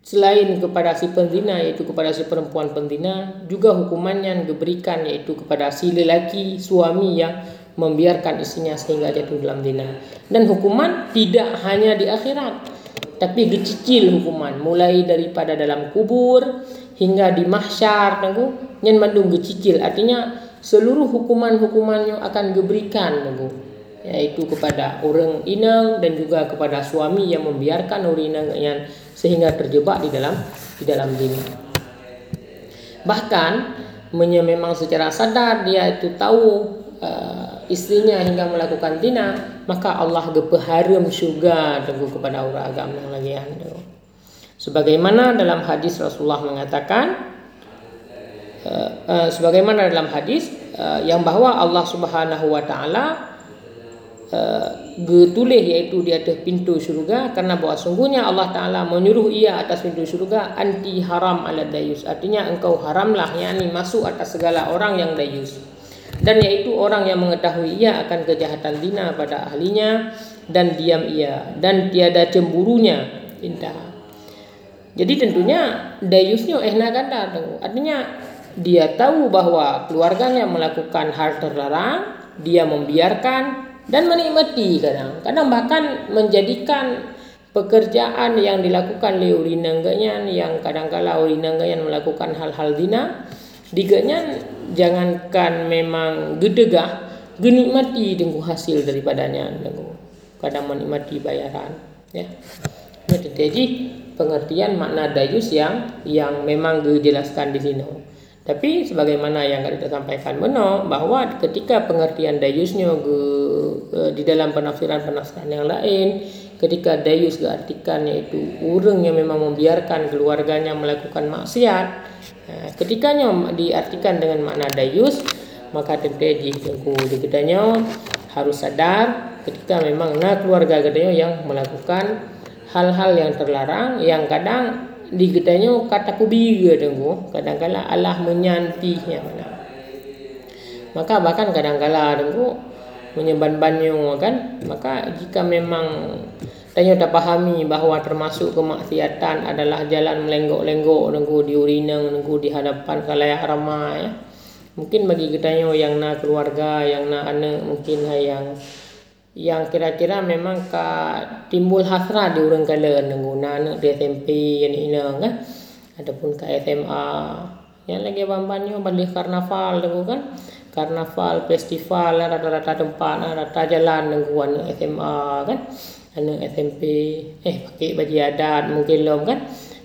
selain kepada si penzina yaitu kepada si perempuan penzina juga hukumannya yang diberikan yaitu kepada si lelaki suami yang membiarkan istrinya sehingga jatuh dalam zina. Dan hukuman tidak hanya di akhirat tapi dicicil hukuman. Mulai daripada dalam kubur hingga di mahsyar tunggu nyen mandung dicicil. Artinya seluruh hukuman-hukumannya akan diberikan tunggu yaitu kepada orang inang dan juga kepada suami yang membiarkan orang inang yang sehingga terjebak di dalam di dalam dini bahkan memang secara sadar dia itu tahu uh, istrinya hingga melakukan zina maka Allah gepeharum syurga tunggu kepada orang agama yang lagi anda sebagaimana dalam hadis Rasulullah mengatakan uh, uh, sebagaimana dalam hadis uh, yang bahawa Allah Subhanahu wa taala uh, getulis iaitu di atas pintu syurga karena bahawa sungguhnya Allah taala menyuruh ia atas pintu syurga anti haram ala dayus. Artinya engkau haramlah yakni masuk atas segala orang yang dayus. Dan yaitu orang yang mengetahui ia akan kejahatan zina pada ahlinya dan diam ia dan tiada cemburunya indah. Jadi tentunya dayusnya eh nak ganda artinya dia tahu bahawa keluarganya melakukan hal terlarang, dia membiarkan dan menikmati kadang. Kadang bahkan menjadikan pekerjaan yang dilakukan oleh urinangganya yang kadang-kala urinangganya melakukan hal-hal zina Diganya jangankan memang gedegah, genikmati tunggu hasil daripadanya tunggu. Kadang menikmati bayaran, ya. Jadi pengertian makna dayus yang yang memang dijelaskan di sini. Tapi sebagaimana yang kita sampaikan benar bahawa ketika pengertian dayusnya ke, di dalam penafsiran-penafsiran yang lain ketika dayus diartikan iaitu orang yang memang membiarkan keluarganya melakukan maksiat Ha, ketikanya diartikan dengan makna dayus maka tentu jihku diketanya harus sadar ketika memang nak keluarga katanya yang melakukan hal-hal yang terlarang yang kadang diketanya kata kubiga tunggu kadang-kala Allah menyantinya mana. Maka bahkan kadang-kala tunggu menyeban-banyu kan. Maka jika memang Tanya tak pahami bahawa termasuk kemaksiatan adalah jalan melenggok-lenggok nunggu di urina nunggu di hadapan khalayak ramai ya. Mungkin bagi kita yang nak keluarga, yang nak anak, mungkin yang yang kira-kira memang ka timbul hasrat di urang kala nunggu anak di SMP yang ini kan. Adapun ke SMA yang lagi bambannya balik karnaval nunggu kan. Karnaval, festival, rata-rata tempat, rata jalan nunggu anak SMA kan. Anak SMP eh pakai baju adat mungkin lom kan.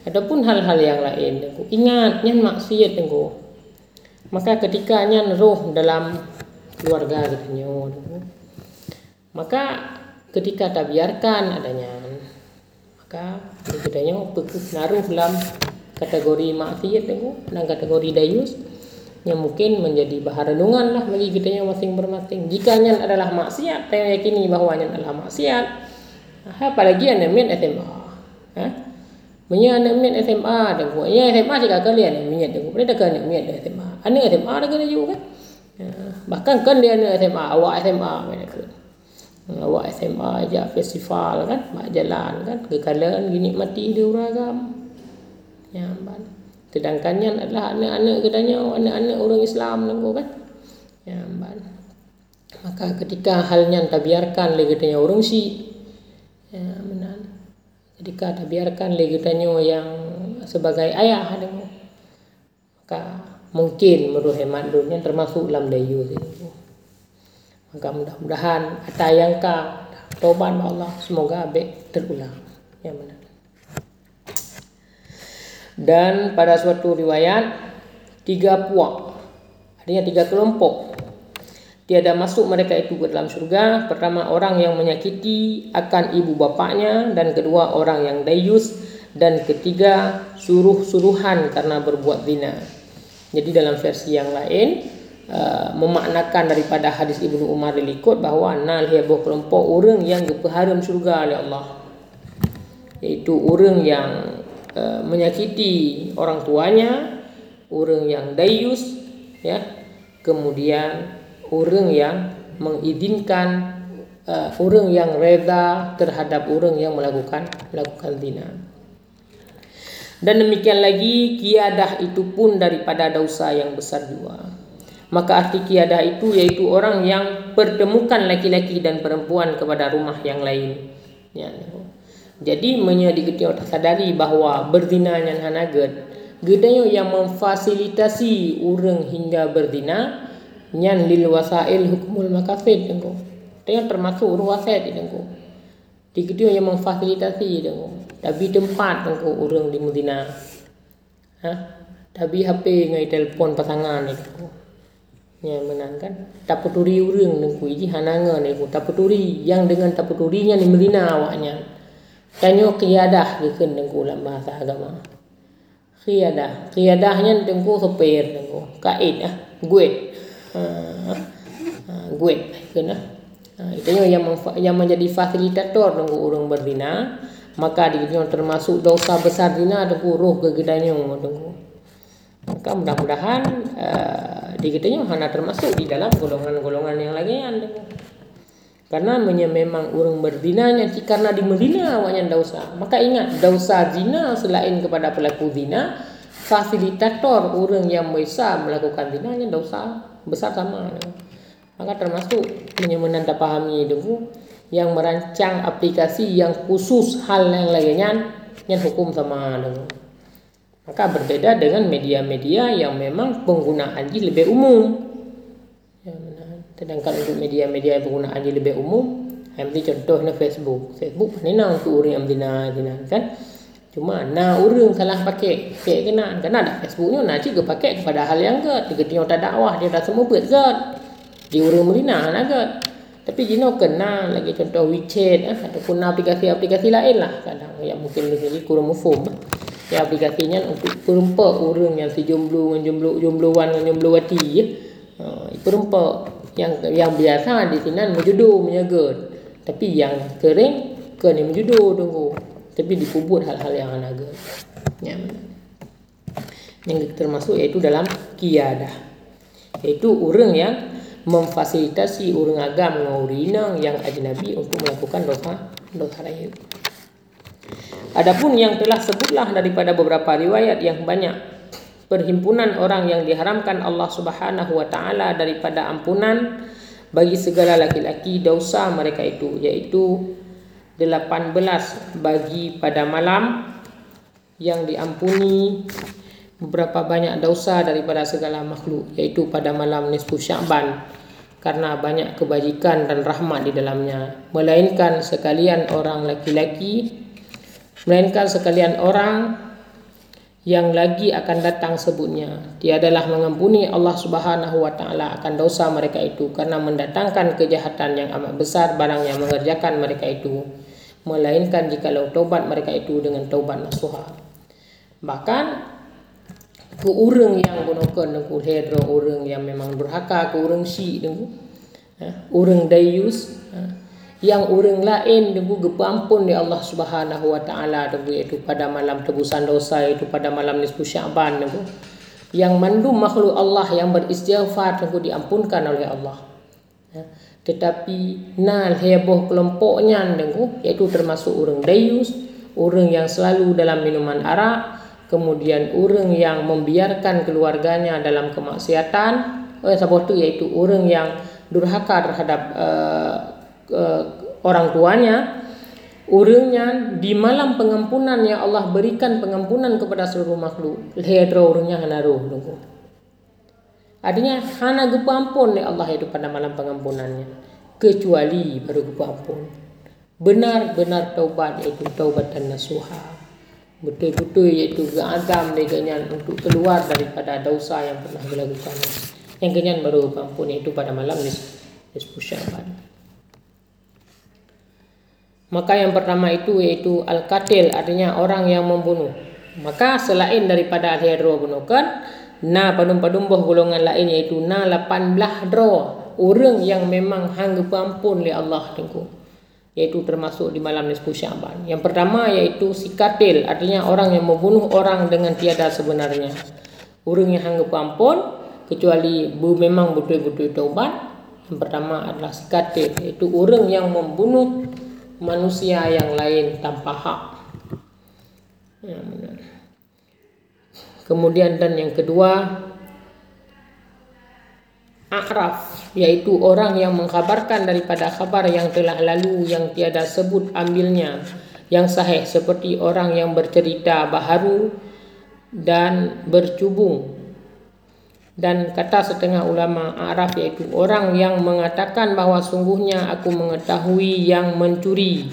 Ataupun hal-hal yang lain aku ingat nyan maksiat tengku maka ketika nyan roh dalam keluarga katanya maka ketika tak biarkan adanya maka katanya naruh dalam kategori maksiat tengku dan kategori dayus yang mungkin menjadi bahan renungan lah bagi kita yang masing-masing. Jika nyan adalah maksiat, saya yakini bahawa nyan adalah maksiat, apalagi anak min SMA. Ha? Punya anak min SMA dan gua. Ya SMA juga kalian yang minyak dan gua. Pada kan anak min SMA. Anak SMA ada kena juga kan. Ha. Bahkan kan dia anak SMA, awak SMA mereka. Awak SMA aja festival kan mak jalan kan kekalan gini mati dia uragam ya ban sedangkannya adalah anak-anak katanya anak-anak orang Islam nengko kan. Ya ban maka ketika halnya tak biarkan lagi katanya orang si. Ya benar. Ketika tak biarkan lagi katanya yang sebagai ayah ada maka mungkin menurut hemat dunia termasuk dalam dayu itu Maka mudah-mudahan ada yang ka tobat Allah. Semoga abe terulang. Ya benar. Dan pada suatu riwayat tiga puak. Artinya tiga kelompok. Tiada masuk mereka itu ke dalam surga pertama orang yang menyakiti akan ibu bapaknya. Dan kedua orang yang dayus. Dan ketiga suruh-suruhan karena berbuat zina. Jadi dalam versi yang lain Uh, memaknakan daripada hadis Ibnu Umar dilikut bahawa nal heboh kelompok orang yang diperharam surga oleh Allah. Iaitu orang yang uh, menyakiti orang tuanya orang yang dayus ya. Kemudian orang yang mengizinkan uh, orang yang reda terhadap orang yang melakukan melakukan zina. Dan demikian lagi kiadah itu pun daripada dosa yang besar juga maka arti kiadah itu yaitu orang yang pertemukan laki-laki dan perempuan kepada rumah yang lain. Ya. Jadi menjadi kita tak sadari bahawa berzina yang hanaget. Gedanya yang memfasilitasi orang hingga berzina yang lil wasail hukumul makasid dengko. Dia termasuk ruwasid dengko. Di kita yang memfasilitasi dengko. Tapi tempat dengko orang di berzina. Ha? Tapi HP ngai telefon pasangan dengko yang menangkan taputuri urang dengan kuiji hananga ni ku. Taputuri yang dengan taputurinya ni melina awaknya. Tanyo qiyadah dikeun dengan ku dalam bahasa agama. Qiyadah qiyadahnya dengan ku sopir dengan ku. Kaid ah. Guet ha, ha guet kena itu yang yang menjadi fasilitator dengan urang berzina maka dia termasuk dosa besar zina dengan roh kegedanya dengan maka mudah-mudahan uh, di kita ni hanya termasuk di dalam golongan-golongan yang lain karena memang orang berzina nanti karena di Medina awaknya dosa. Maka ingat dosa zina selain kepada pelaku zina fasilitator orang yang bisa melakukan zina nya dosa besar sama. Maka termasuk menyemenan pahami itu yang merancang aplikasi yang khusus hal yang lainnya yang hukum sama dengan Maka berbeda dengan media-media yang memang penggunaannya lebih umum. Ya, Sedangkan untuk media-media yang penggunaannya lebih umum, ambil contohnya Facebook. Facebook ni nak untuk orang yang dina dina kan. Cuma na orang salah pakai, pakai kena kena ada Facebooknya nak juga pakai kepada hal yang ke, dia dia tak dakwah, dia dah semua buat zat. Di orang melina nak ke. Tapi jino kena lagi contoh WeChat eh, ataupun aplikasi-aplikasi lain lah kadang yang mungkin lebih kurang mufum. Eh ya aplikasinya untuk perempuan orang yang si jomblo dengan jomblo jombloan dengan jomblowati ya. Ha, perempuan yang yang biasa di sini menjodoh menjaga. Tapi yang kering ke ni menjodoh tunggu. Tapi dikubur hal-hal yang anaga. Ya. Yang termasuk iaitu dalam kiadah. Iaitu orang yang memfasilitasi orang agam dengan yang ajnabi untuk melakukan dosa dosa raya. Adapun yang telah sebutlah daripada beberapa riwayat yang banyak perhimpunan orang yang diharamkan Allah Subhanahu wa taala daripada ampunan bagi segala laki-laki dosa mereka itu yaitu 18 bagi pada malam yang diampuni beberapa banyak dosa daripada segala makhluk yaitu pada malam nisfu Syaban karena banyak kebajikan dan rahmat di dalamnya. Melainkan sekalian orang laki-laki melainkan sekalian orang yang lagi akan datang sebutnya. Dia adalah mengampuni Allah Subhanahu wa taala akan dosa mereka itu karena mendatangkan kejahatan yang amat besar barang yang mengerjakan mereka itu melainkan jika taubat mereka itu dengan taubat nasuha. Bahkan ke orang yang gunakan dengan hedro orang yang memang berhaka ke orang si dengan ha, orang dayus ha, yang orang lain debu gepampun di Allah Subhanahu wa taala debu itu pada malam tebusan dosa itu pada malam nisfu Syaban debu. Yang mandu makhluk Allah yang beristighfar debu diampunkan oleh Allah. Ya. tetapi nal heboh kelompoknya dengu iaitu termasuk orang dayus orang yang selalu dalam minuman arak kemudian orang yang membiarkan keluarganya dalam kemaksiatan oleh sebab itu yaitu orang yang durhaka terhadap uh, uh, orang tuanya orangnya di malam pengampunan yang Allah berikan pengampunan kepada seluruh makhluk lehedra orangnya hanaruh dengu Artinya hana gepa ampun oleh Allah itu pada malam pengampunannya. Kecuali pada gepa ampun. Benar-benar taubat iaitu taubat dan nasuha. Betul-betul iaitu keagam dengan untuk keluar daripada dosa yang pernah dilakukan. Yang kenyan baru gepa ampun iaitu pada malam nisfu syaban. Maka yang pertama itu iaitu Al-Qatil artinya orang yang membunuh. Maka selain daripada Al-Hidro bunuhkan, na padum-padum boh golongan lain iaitu na 18 dro orang yang memang hang ampun oleh Allah tengku. Iaitu termasuk di malam nisfu Syaban yang pertama iaitu si katil artinya orang yang membunuh orang dengan tiada sebenarnya. Orang yang hang ampun kecuali bu memang betul-betul taubat. Yang pertama adalah si katil iaitu orang yang membunuh manusia yang lain tanpa hak. Ya Kemudian dan yang kedua A'raf yaitu orang yang mengkhabarkan daripada khabar yang telah lalu yang tiada sebut ambilnya yang sahih seperti orang yang bercerita baharu dan bercubung dan kata setengah ulama Araf yaitu orang yang mengatakan bahawa sungguhnya aku mengetahui yang mencuri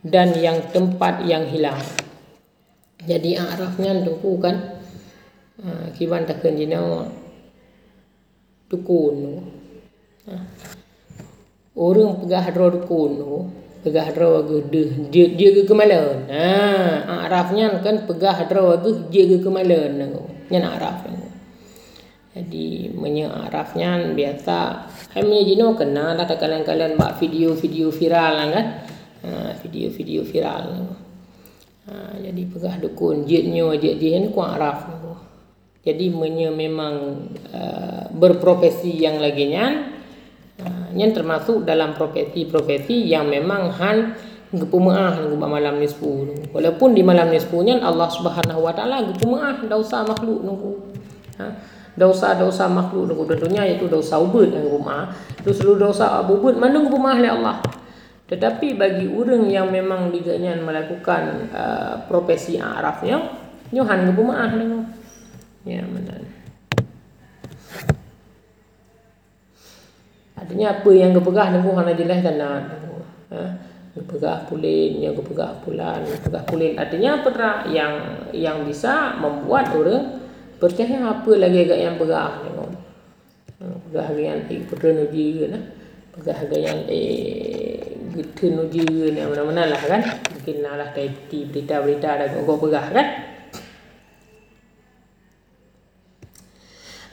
dan yang tempat yang hilang. Jadi Arafnya tunggu kan? Ha, kiban takkan jina dukun orang pegah dro dukun pegah dro ge dia dia ge kemalan. Ha arafnya kan pegah dro ge dia ge kemalan tu nya nak araf jadi menye arafnya biasa kami jino kena lah tak kalian-kalian buat video-video viral lah kan? Ha, video-video viral. Ha, jadi pegah dukun. Jetnya jet dia ni kuat jadi menye memang uh, berprofesi yang laginya uh, yang termasuk dalam profesi-profesi yang memang han gepumaah ngu malam nisfu walaupun di malam nisfunya Allah Subhanahu wa taala gepumaah dosa makhluk nunggu. Ha dosa-dosa makhluk nunggu tentunya itu dosa ubud yang gepumaah itu seluruh dosa ubud mana gepumaah oleh Allah tetapi bagi orang yang memang diganya melakukan uh, profesi arafnya nyohan gepumaah nunggu Ya, benar. Artinya apa yang kepegah nunggu hana jelas kan nak. Ha? Kepegah pulin, yang kepegah pulan, kepegah pulin. Artinya apa? Yang yang bisa membuat orang percaya apa lagi agak yang pegah tengok. Ha, pegah yang eh, pegah nuji kan. Pegah yang eh gitu nuji ni mana-mana lah kan. Mungkin lah tadi berita-berita ada kau pegah kan.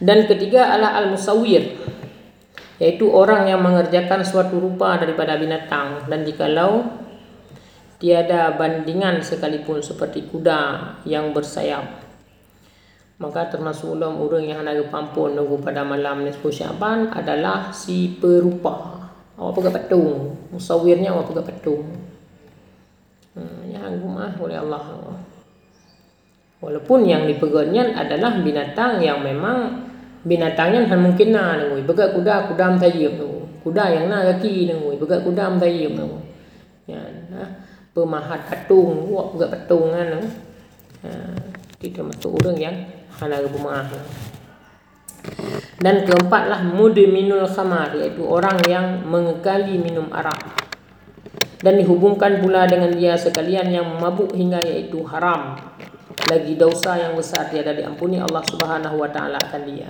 Dan ketiga adalah al-musawwir yaitu orang yang mengerjakan suatu rupa daripada binatang dan jikalau tiada bandingan sekalipun seperti kuda yang bersayap maka termasuk ulam orang yang hendak pampun nunggu pada malam nisfu syaban adalah si perupa. Awak pegang patung. Musawirnya awak pegang patung. Hmm, yang rumah oleh Allah. Walaupun yang dipegangnya adalah binatang yang memang binatangnya han mungkin na nunggu. Begat kuda kuda am tayyib nunggu. Kuda yang na kaki nunggu. Begat kuda am tayyib nunggu. Ya nah pemahat patung. Buat begat patung kan ha kita masuk orang yang hana rumah dan keempatlah mudminul khamar iaitu orang yang mengekali minum arak. Dan dihubungkan pula dengan dia sekalian yang mabuk hingga iaitu haram. Lagi dosa yang besar tiada diampuni Allah Subhanahu wa taala akan dia.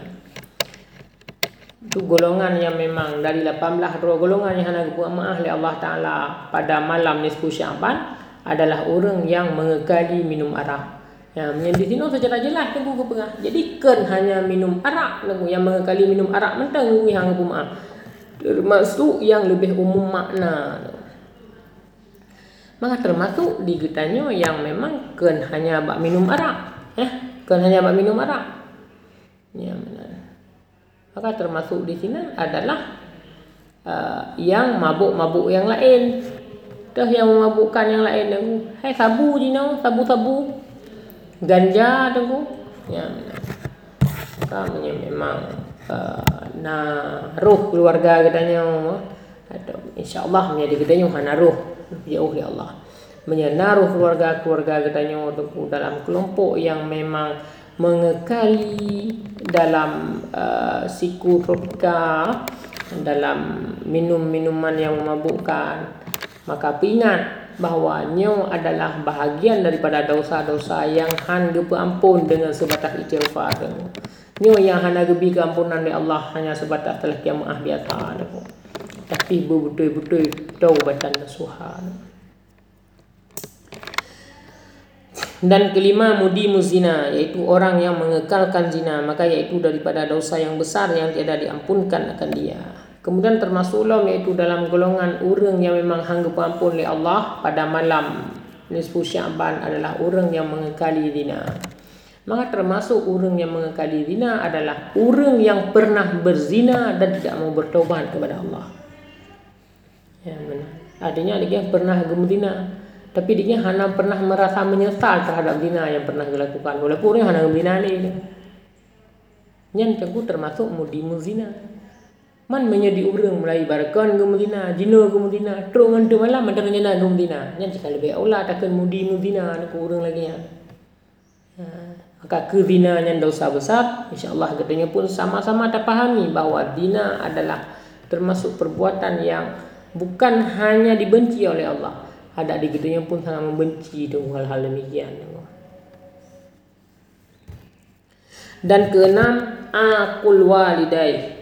Itu golongan yang memang dari 18 dua golongan yang hendak buat maaf oleh Allah Ta'ala pada malam nisfu syaban adalah orang yang mengekali minum arak. Ya, yang di sini secara jelas ke pengah. Jadi kan hanya minum arak tunggu yang mengekali minum arak mentang yang aku maaf. Termasuk yang lebih umum makna. Maka termasuk di getanya yang memang kan hanya bak minum arak. Eh, kan hanya bak minum arak. Ya, benar. Maka termasuk di sini adalah uh, yang mabuk-mabuk yang lain dah yang memabukkan yang lain hai sabu no sabu-sabu ganja tu ya kami memang uh, na roh keluarga katanya atau insyaallah menjadi katanya naruh. Jauh ya Allah. Menyenaruh keluarga-keluarga katanya tu dalam kelompok yang memang mengekali dalam uh, siku tropika dalam minum-minuman yang memabukkan maka ingat bahawa nyo adalah bahagian daripada dosa-dosa yang han ampun dengan sebatas istighfar nyo yang han gebi ampunan dari Allah hanya sebatas telah kiamah biasa tapi betul-betul taubatan nasuha dan kelima mudi muzina yaitu orang yang mengekalkan zina. Maka yaitu daripada dosa yang besar yang tidak diampunkan akan dia Kemudian termasuk ulama iaitu dalam golongan orang yang memang hangga ampun oleh Allah pada malam nisfu Syaban adalah orang yang mengekali zina. Maka termasuk orang yang mengekali zina adalah orang yang pernah berzina dan tidak mau bertobat kepada Allah. Ya benar. Artinya dia pernah gemzina tapi dia hanya pernah merasa menyesal terhadap zina yang pernah dilakukan. Walaupun orang hanya gemzina ni. Yang termasuk mudi muzina. Man menjadi orang mulai barakan ke Medina, jina ke Medina, terus ngantu malam ada renyana ke Medina. Yang cakap lebih Allah takkan mudi Medina nak orang lagi ya. Ha, maka ke zina yang dosa besar, insya-Allah katanya pun sama-sama tak pahami bahawa zina adalah termasuk perbuatan yang bukan hanya dibenci oleh Allah. Ada di katanya pun sangat membenci dengan hal-hal demikian. Dan keenam, aqul walidai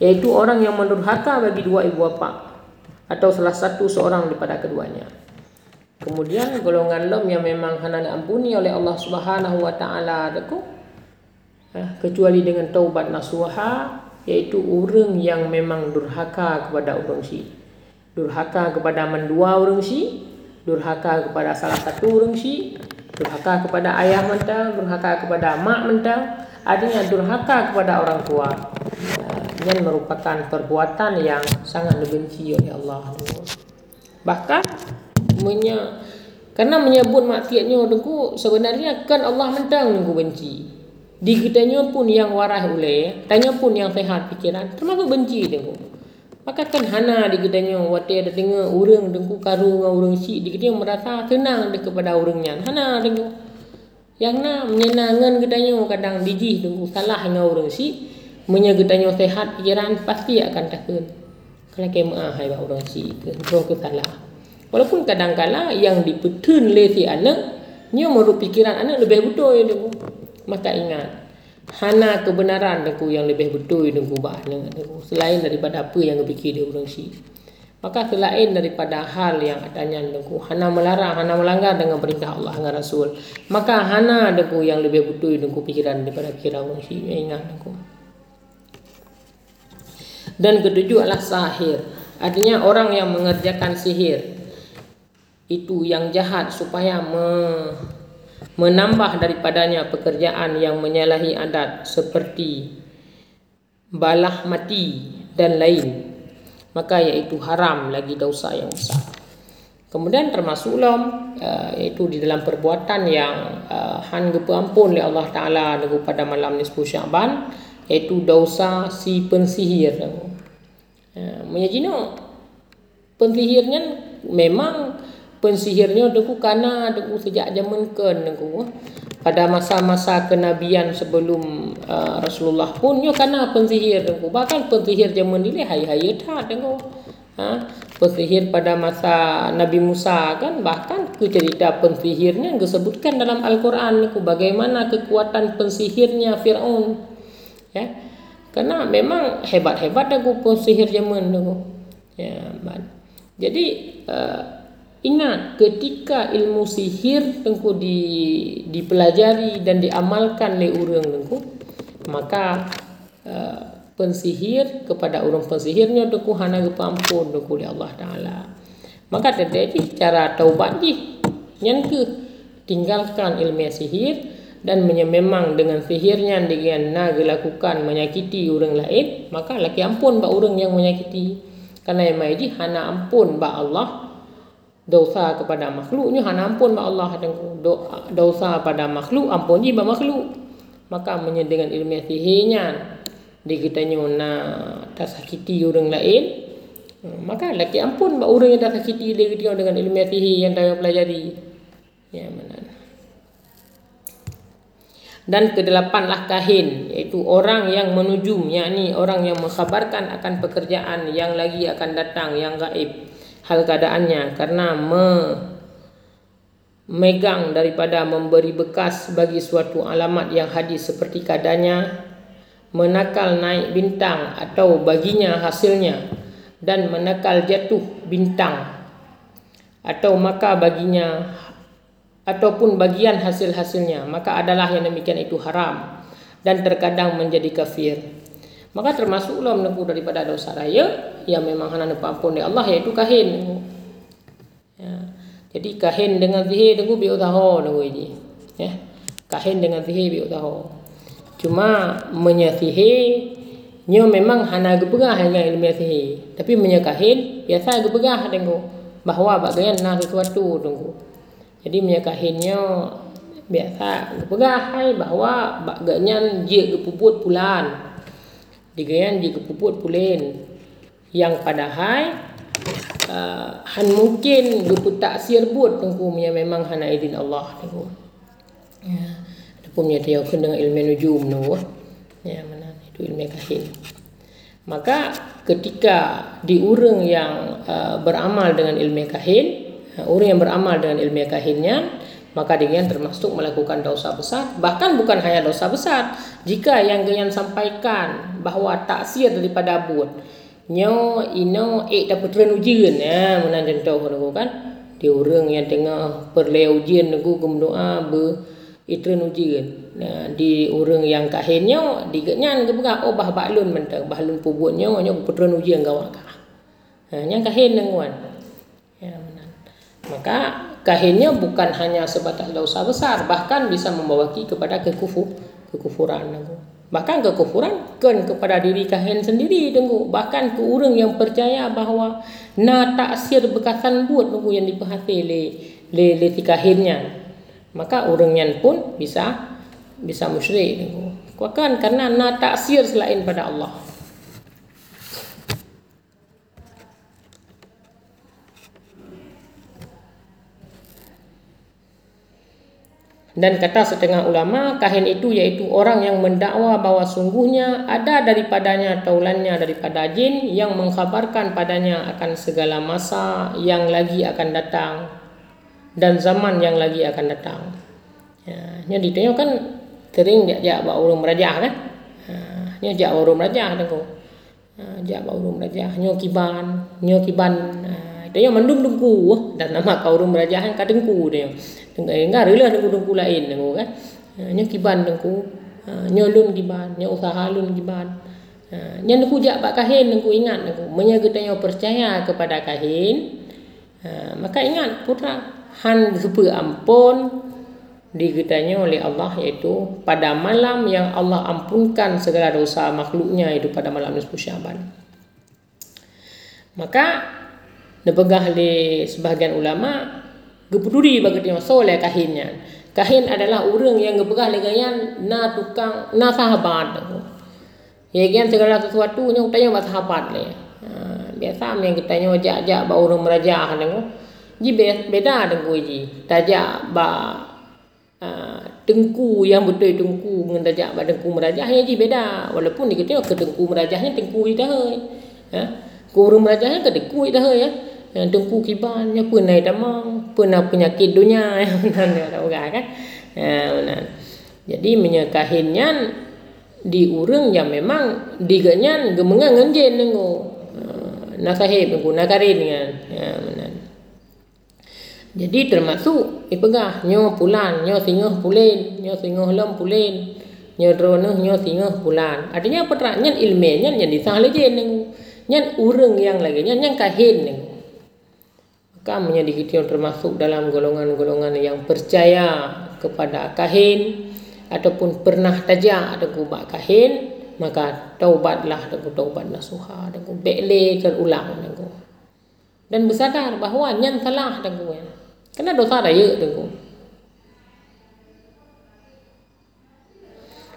Iaitu orang yang mendurhaka bagi dua ibu bapa atau salah satu seorang daripada keduanya. Kemudian golongan lom yang memang hendak diampuni oleh Allah Subhanahu wa taala deku eh, kecuali dengan taubat nasuha iaitu orang yang memang durhaka kepada orang si. Durhaka kepada mendua orang si, durhaka kepada salah satu orang si, durhaka kepada ayah mentang, durhaka kepada mak mentang, adanya durhaka kepada orang tua yang merupakan perbuatan yang sangat dibenci oleh Allah. Bahkan menye karena menyebut maksiatnya dengku sebenarnya kan Allah mentang dengku benci. Di kitanya pun yang waras oleh, tanya pun yang sehat fikiran, termasuk benci dengku. Maka kan hana di kitanya waktu ada dengar orang dengku karu dengan orang si, di kitanya merasa senang kepada orangnya. Hana dengku. Yang nak menyenangkan kitanya kadang dijih dengku salah dengan orang si, Munya getanya sehat pikiran pasti akan takut. Kalau kema hai ba orang si ke bro ke salah. Walaupun kadang-kala yang dipetun le si anak nya meru pikiran anak lebih betul ya deku. Maka ingat hana kebenaran deku yang lebih betul ya deku ba deku selain daripada apa yang dipikir dia orang si. Maka selain daripada hal yang adanya deku hana melarang hana melanggar dengan perintah Allah dan Rasul. Maka hana deku yang lebih betul deku pikiran daripada pikiran orang si. Ingat deku. Dan ketujuh adalah sahir. Artinya orang yang mengerjakan sihir. Itu yang jahat supaya me, menambah daripadanya pekerjaan yang menyalahi adat seperti balah mati dan lain. Maka iaitu haram lagi dosa yang besar. Kemudian termasuk lom uh, iaitu di dalam perbuatan yang uh, han gepampun oleh Allah Taala pada malam nisfu Syaban iaitu dosa si pensihir. Ya, menyajino pensihirnya memang pensihirnya deku karena deku sejak zaman ken deku. Pada masa-masa kenabian sebelum uh, Rasulullah pun yo karena pensihir deku. Bahkan pensihir zaman ini hai-hai tak deku. Ha pensihir pada masa Nabi Musa kan bahkan ku cerita pensihirnya disebutkan dalam Al-Quran deku. Bagaimana kekuatan pensihirnya Firaun ya. Karena memang hebat-hebat aku pun sihir zaman tu. Ya jadi uh, ingat ketika ilmu sihir tengku di dipelajari dan diamalkan oleh orang tengku maka uh, pensihir kepada orang pensihirnya tengku hana kepampun tengku oleh Allah taala. Maka terjadi cara taubat di yang ke tinggalkan ilmu sihir dan memang dengan sihirnya dengan nak lakukan menyakiti orang lain maka laki ampun pak orang yang menyakiti Karena yang maiji hana ampun ba Allah dosa kepada makhluknya hana ampun ba Allah dosa pada makhluk ampun ji ba makhluk. Maka menye dengan ilmu sihirnya di kita nyona tak sakiti orang lain maka laki ampun ba orang yang tak sakiti dia dengan ilmu sihir yang dia pelajari. Ya mana dan kedelapanlah kahin iaitu orang yang menujum yakni orang yang mengkhabarkan akan pekerjaan yang lagi akan datang yang gaib. Hal keadaannya karena me megang daripada memberi bekas bagi suatu alamat yang hadis seperti kadanya menakal naik bintang atau baginya hasilnya dan menakal jatuh bintang atau maka baginya ataupun bagian hasil-hasilnya maka adalah yang demikian itu haram dan terkadang menjadi kafir. Maka termasuklah menempuh daripada dosa raya yang memang hanya ampun dari Allah iaitu kahin. Ya. jadi kahin dengan zihir tunggu biu tahu tunggu ini. Ya. Kahin dengan zihir tahu cuma menyasihir nyo memang hanya gepegah dengan ilmu sihir tapi menyakahin biasa gepegah tengok bahawa bagian nak sesuatu tunggu jadi minyak kahinnya biasa pegahai bahawa baganya dia kepuput pulan. Digayan dia kepuput pulen. Yang padahal uh, han mungkin geput taksir buat tengku punya memang hana izin Allah tengku. Ya. Adapun punya dia dengan ilmu nujum tu. Ya mana itu ilmu kahin. Maka ketika diurang yang uh, beramal dengan ilmu kahin, orang yang beramal dengan ilmu kahinnya maka dia termasuk melakukan dosa besar. Bahkan bukan hanya dosa besar jika yang dia sampaikan bahawa taksir daripada abud nyo ino ek dapat ren ujian ya menan contoh kan. Dia orang yang tengah perle ujian tu gum doa be itren ujian nah di orang yang kahinnya diganya ke buka oh bah balun mentang balun pubutnya nyo putren ujian gawak ha yang kahin dengan maka kahinnya bukan hanya sebatas dosa besar bahkan bisa membawa kepada kekufur kekufuran bahkan kekufuran kan kepada diri kahin sendiri tunggu bahkan ke orang yang percaya bahawa na taksir bekasan buat tunggu yang diperhati le le le kahinnya maka orangnya pun bisa bisa musyrik tunggu bahkan karena na taksir selain pada Allah Dan kata setengah ulama, kahin itu yaitu orang yang mendakwa bahawa sungguhnya ada daripadanya taulannya daripada jin yang mengkhabarkan padanya akan segala masa yang lagi akan datang dan zaman yang lagi akan datang. Ya, ini ditanya kan sering dia jak bawa urung merajah kan? Ha, ini jak bawa urung merajah tengok. Ha, jak bawa urung merajah, nyo kiban, nyo kiban. Ha, dia yang mendung dengku dan nama kau rum raja kan dengku dia. Tengah enggak rela dengku dengku lain dengku kan. Ha, nyo kiban dengku. Ha, nyo lun kiban, nyo usaha lun kiban. Nyo dengku jak pak kahin dengku ingat dengku. Menya kita nyo percaya kepada kahin. Maka ingat putra han gepe ampun dikitanya oleh Allah yaitu pada malam yang Allah ampunkan segala dosa makhluknya itu pada malam nisfu Syaban. Maka Nepegah di sebahagian ulama Gepeduri bagi dia soleh kahinnya. Kahin adalah orang yang gepegah legayan Na tukang Na sahabat Ya kan segala sesuatu Nya utanya buat sahabat le. Ha, biasa yang kita nya ajak-ajak Bawa orang meraja Ji beda dengan ji. Tajak ba Uh, tengku yang betul tengku dengan tajak pada tengku merajahnya ji beda. Walaupun dia kata ke tengku merajahnya tengku dah ya kurung merajahnya ke tengku dah ya yang dengku kiban nya pun naik damang pun nak penyakit dunia yang ada orang kan? Ha jadi menyekahinnya di urang yang memang diganyan gemengan ngenjen nengo ha, nak nengo nak karin ya menan jadi termasuk ipegah nyo pulan nyo singoh pulen nyo singoh lom pulen nyo drono nyo singoh pulan. Artinya apa terangnya ilmiahnya yang disah lagi nengo nyan urang yang lagi nyan yang kahin nengo kami yang dikiti termasuk dalam golongan-golongan yang percaya kepada kahin ataupun pernah tajak ada kubak kahin maka taubatlah dan taubat nasuha dan bekle dan dan bersadar bahawa nyan salah dan kena dosa raya dan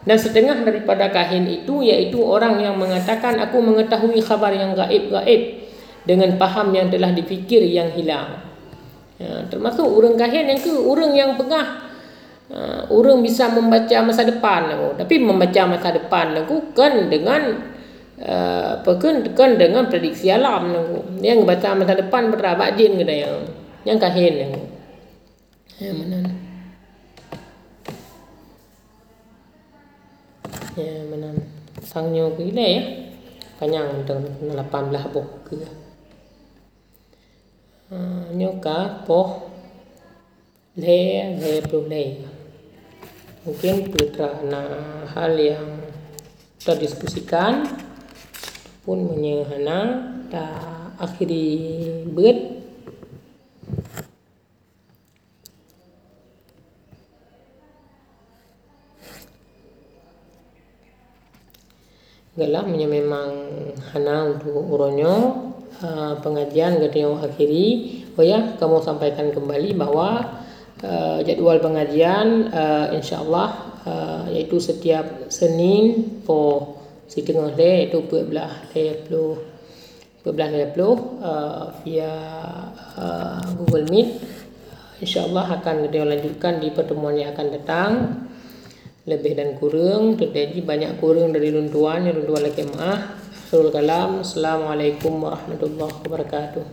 dan setengah daripada kahin itu iaitu orang yang mengatakan aku mengetahui khabar yang gaib-gaib dengan faham yang telah dipikir yang hilang. Ya, termasuk orang kahin yang ke orang yang pengah. Uh, orang bisa membaca masa depan aku. tapi membaca masa depan aku kan dengan uh, kan, dengan prediksi alam aku. yang membaca masa depan berapa jin ke yang yang kahin aku. ya mana ya mana sangnya ke ya? Panjang dengan 18 buku uh, nyoka poh le le le mungkin kerana hal yang terdiskusikan pun menyehana tak akhiri ber Galah memang hana untuk uronyo uh, pengajian gede yang akhiri. Oh ya, kamu sampaikan kembali bahawa uh, jadual pengajian uh, insyaallah uh, iaitu setiap Senin po si tengah le itu belah le plu belah le plu uh, via uh, Google Meet. Insyaallah akan kita lanjutkan di pertemuan yang akan datang. Lebih dan kurang terjadi banyak kurang dari runtuan yang runtuan lagi maaf Kalam. Assalamualaikum warahmatullahi wabarakatuh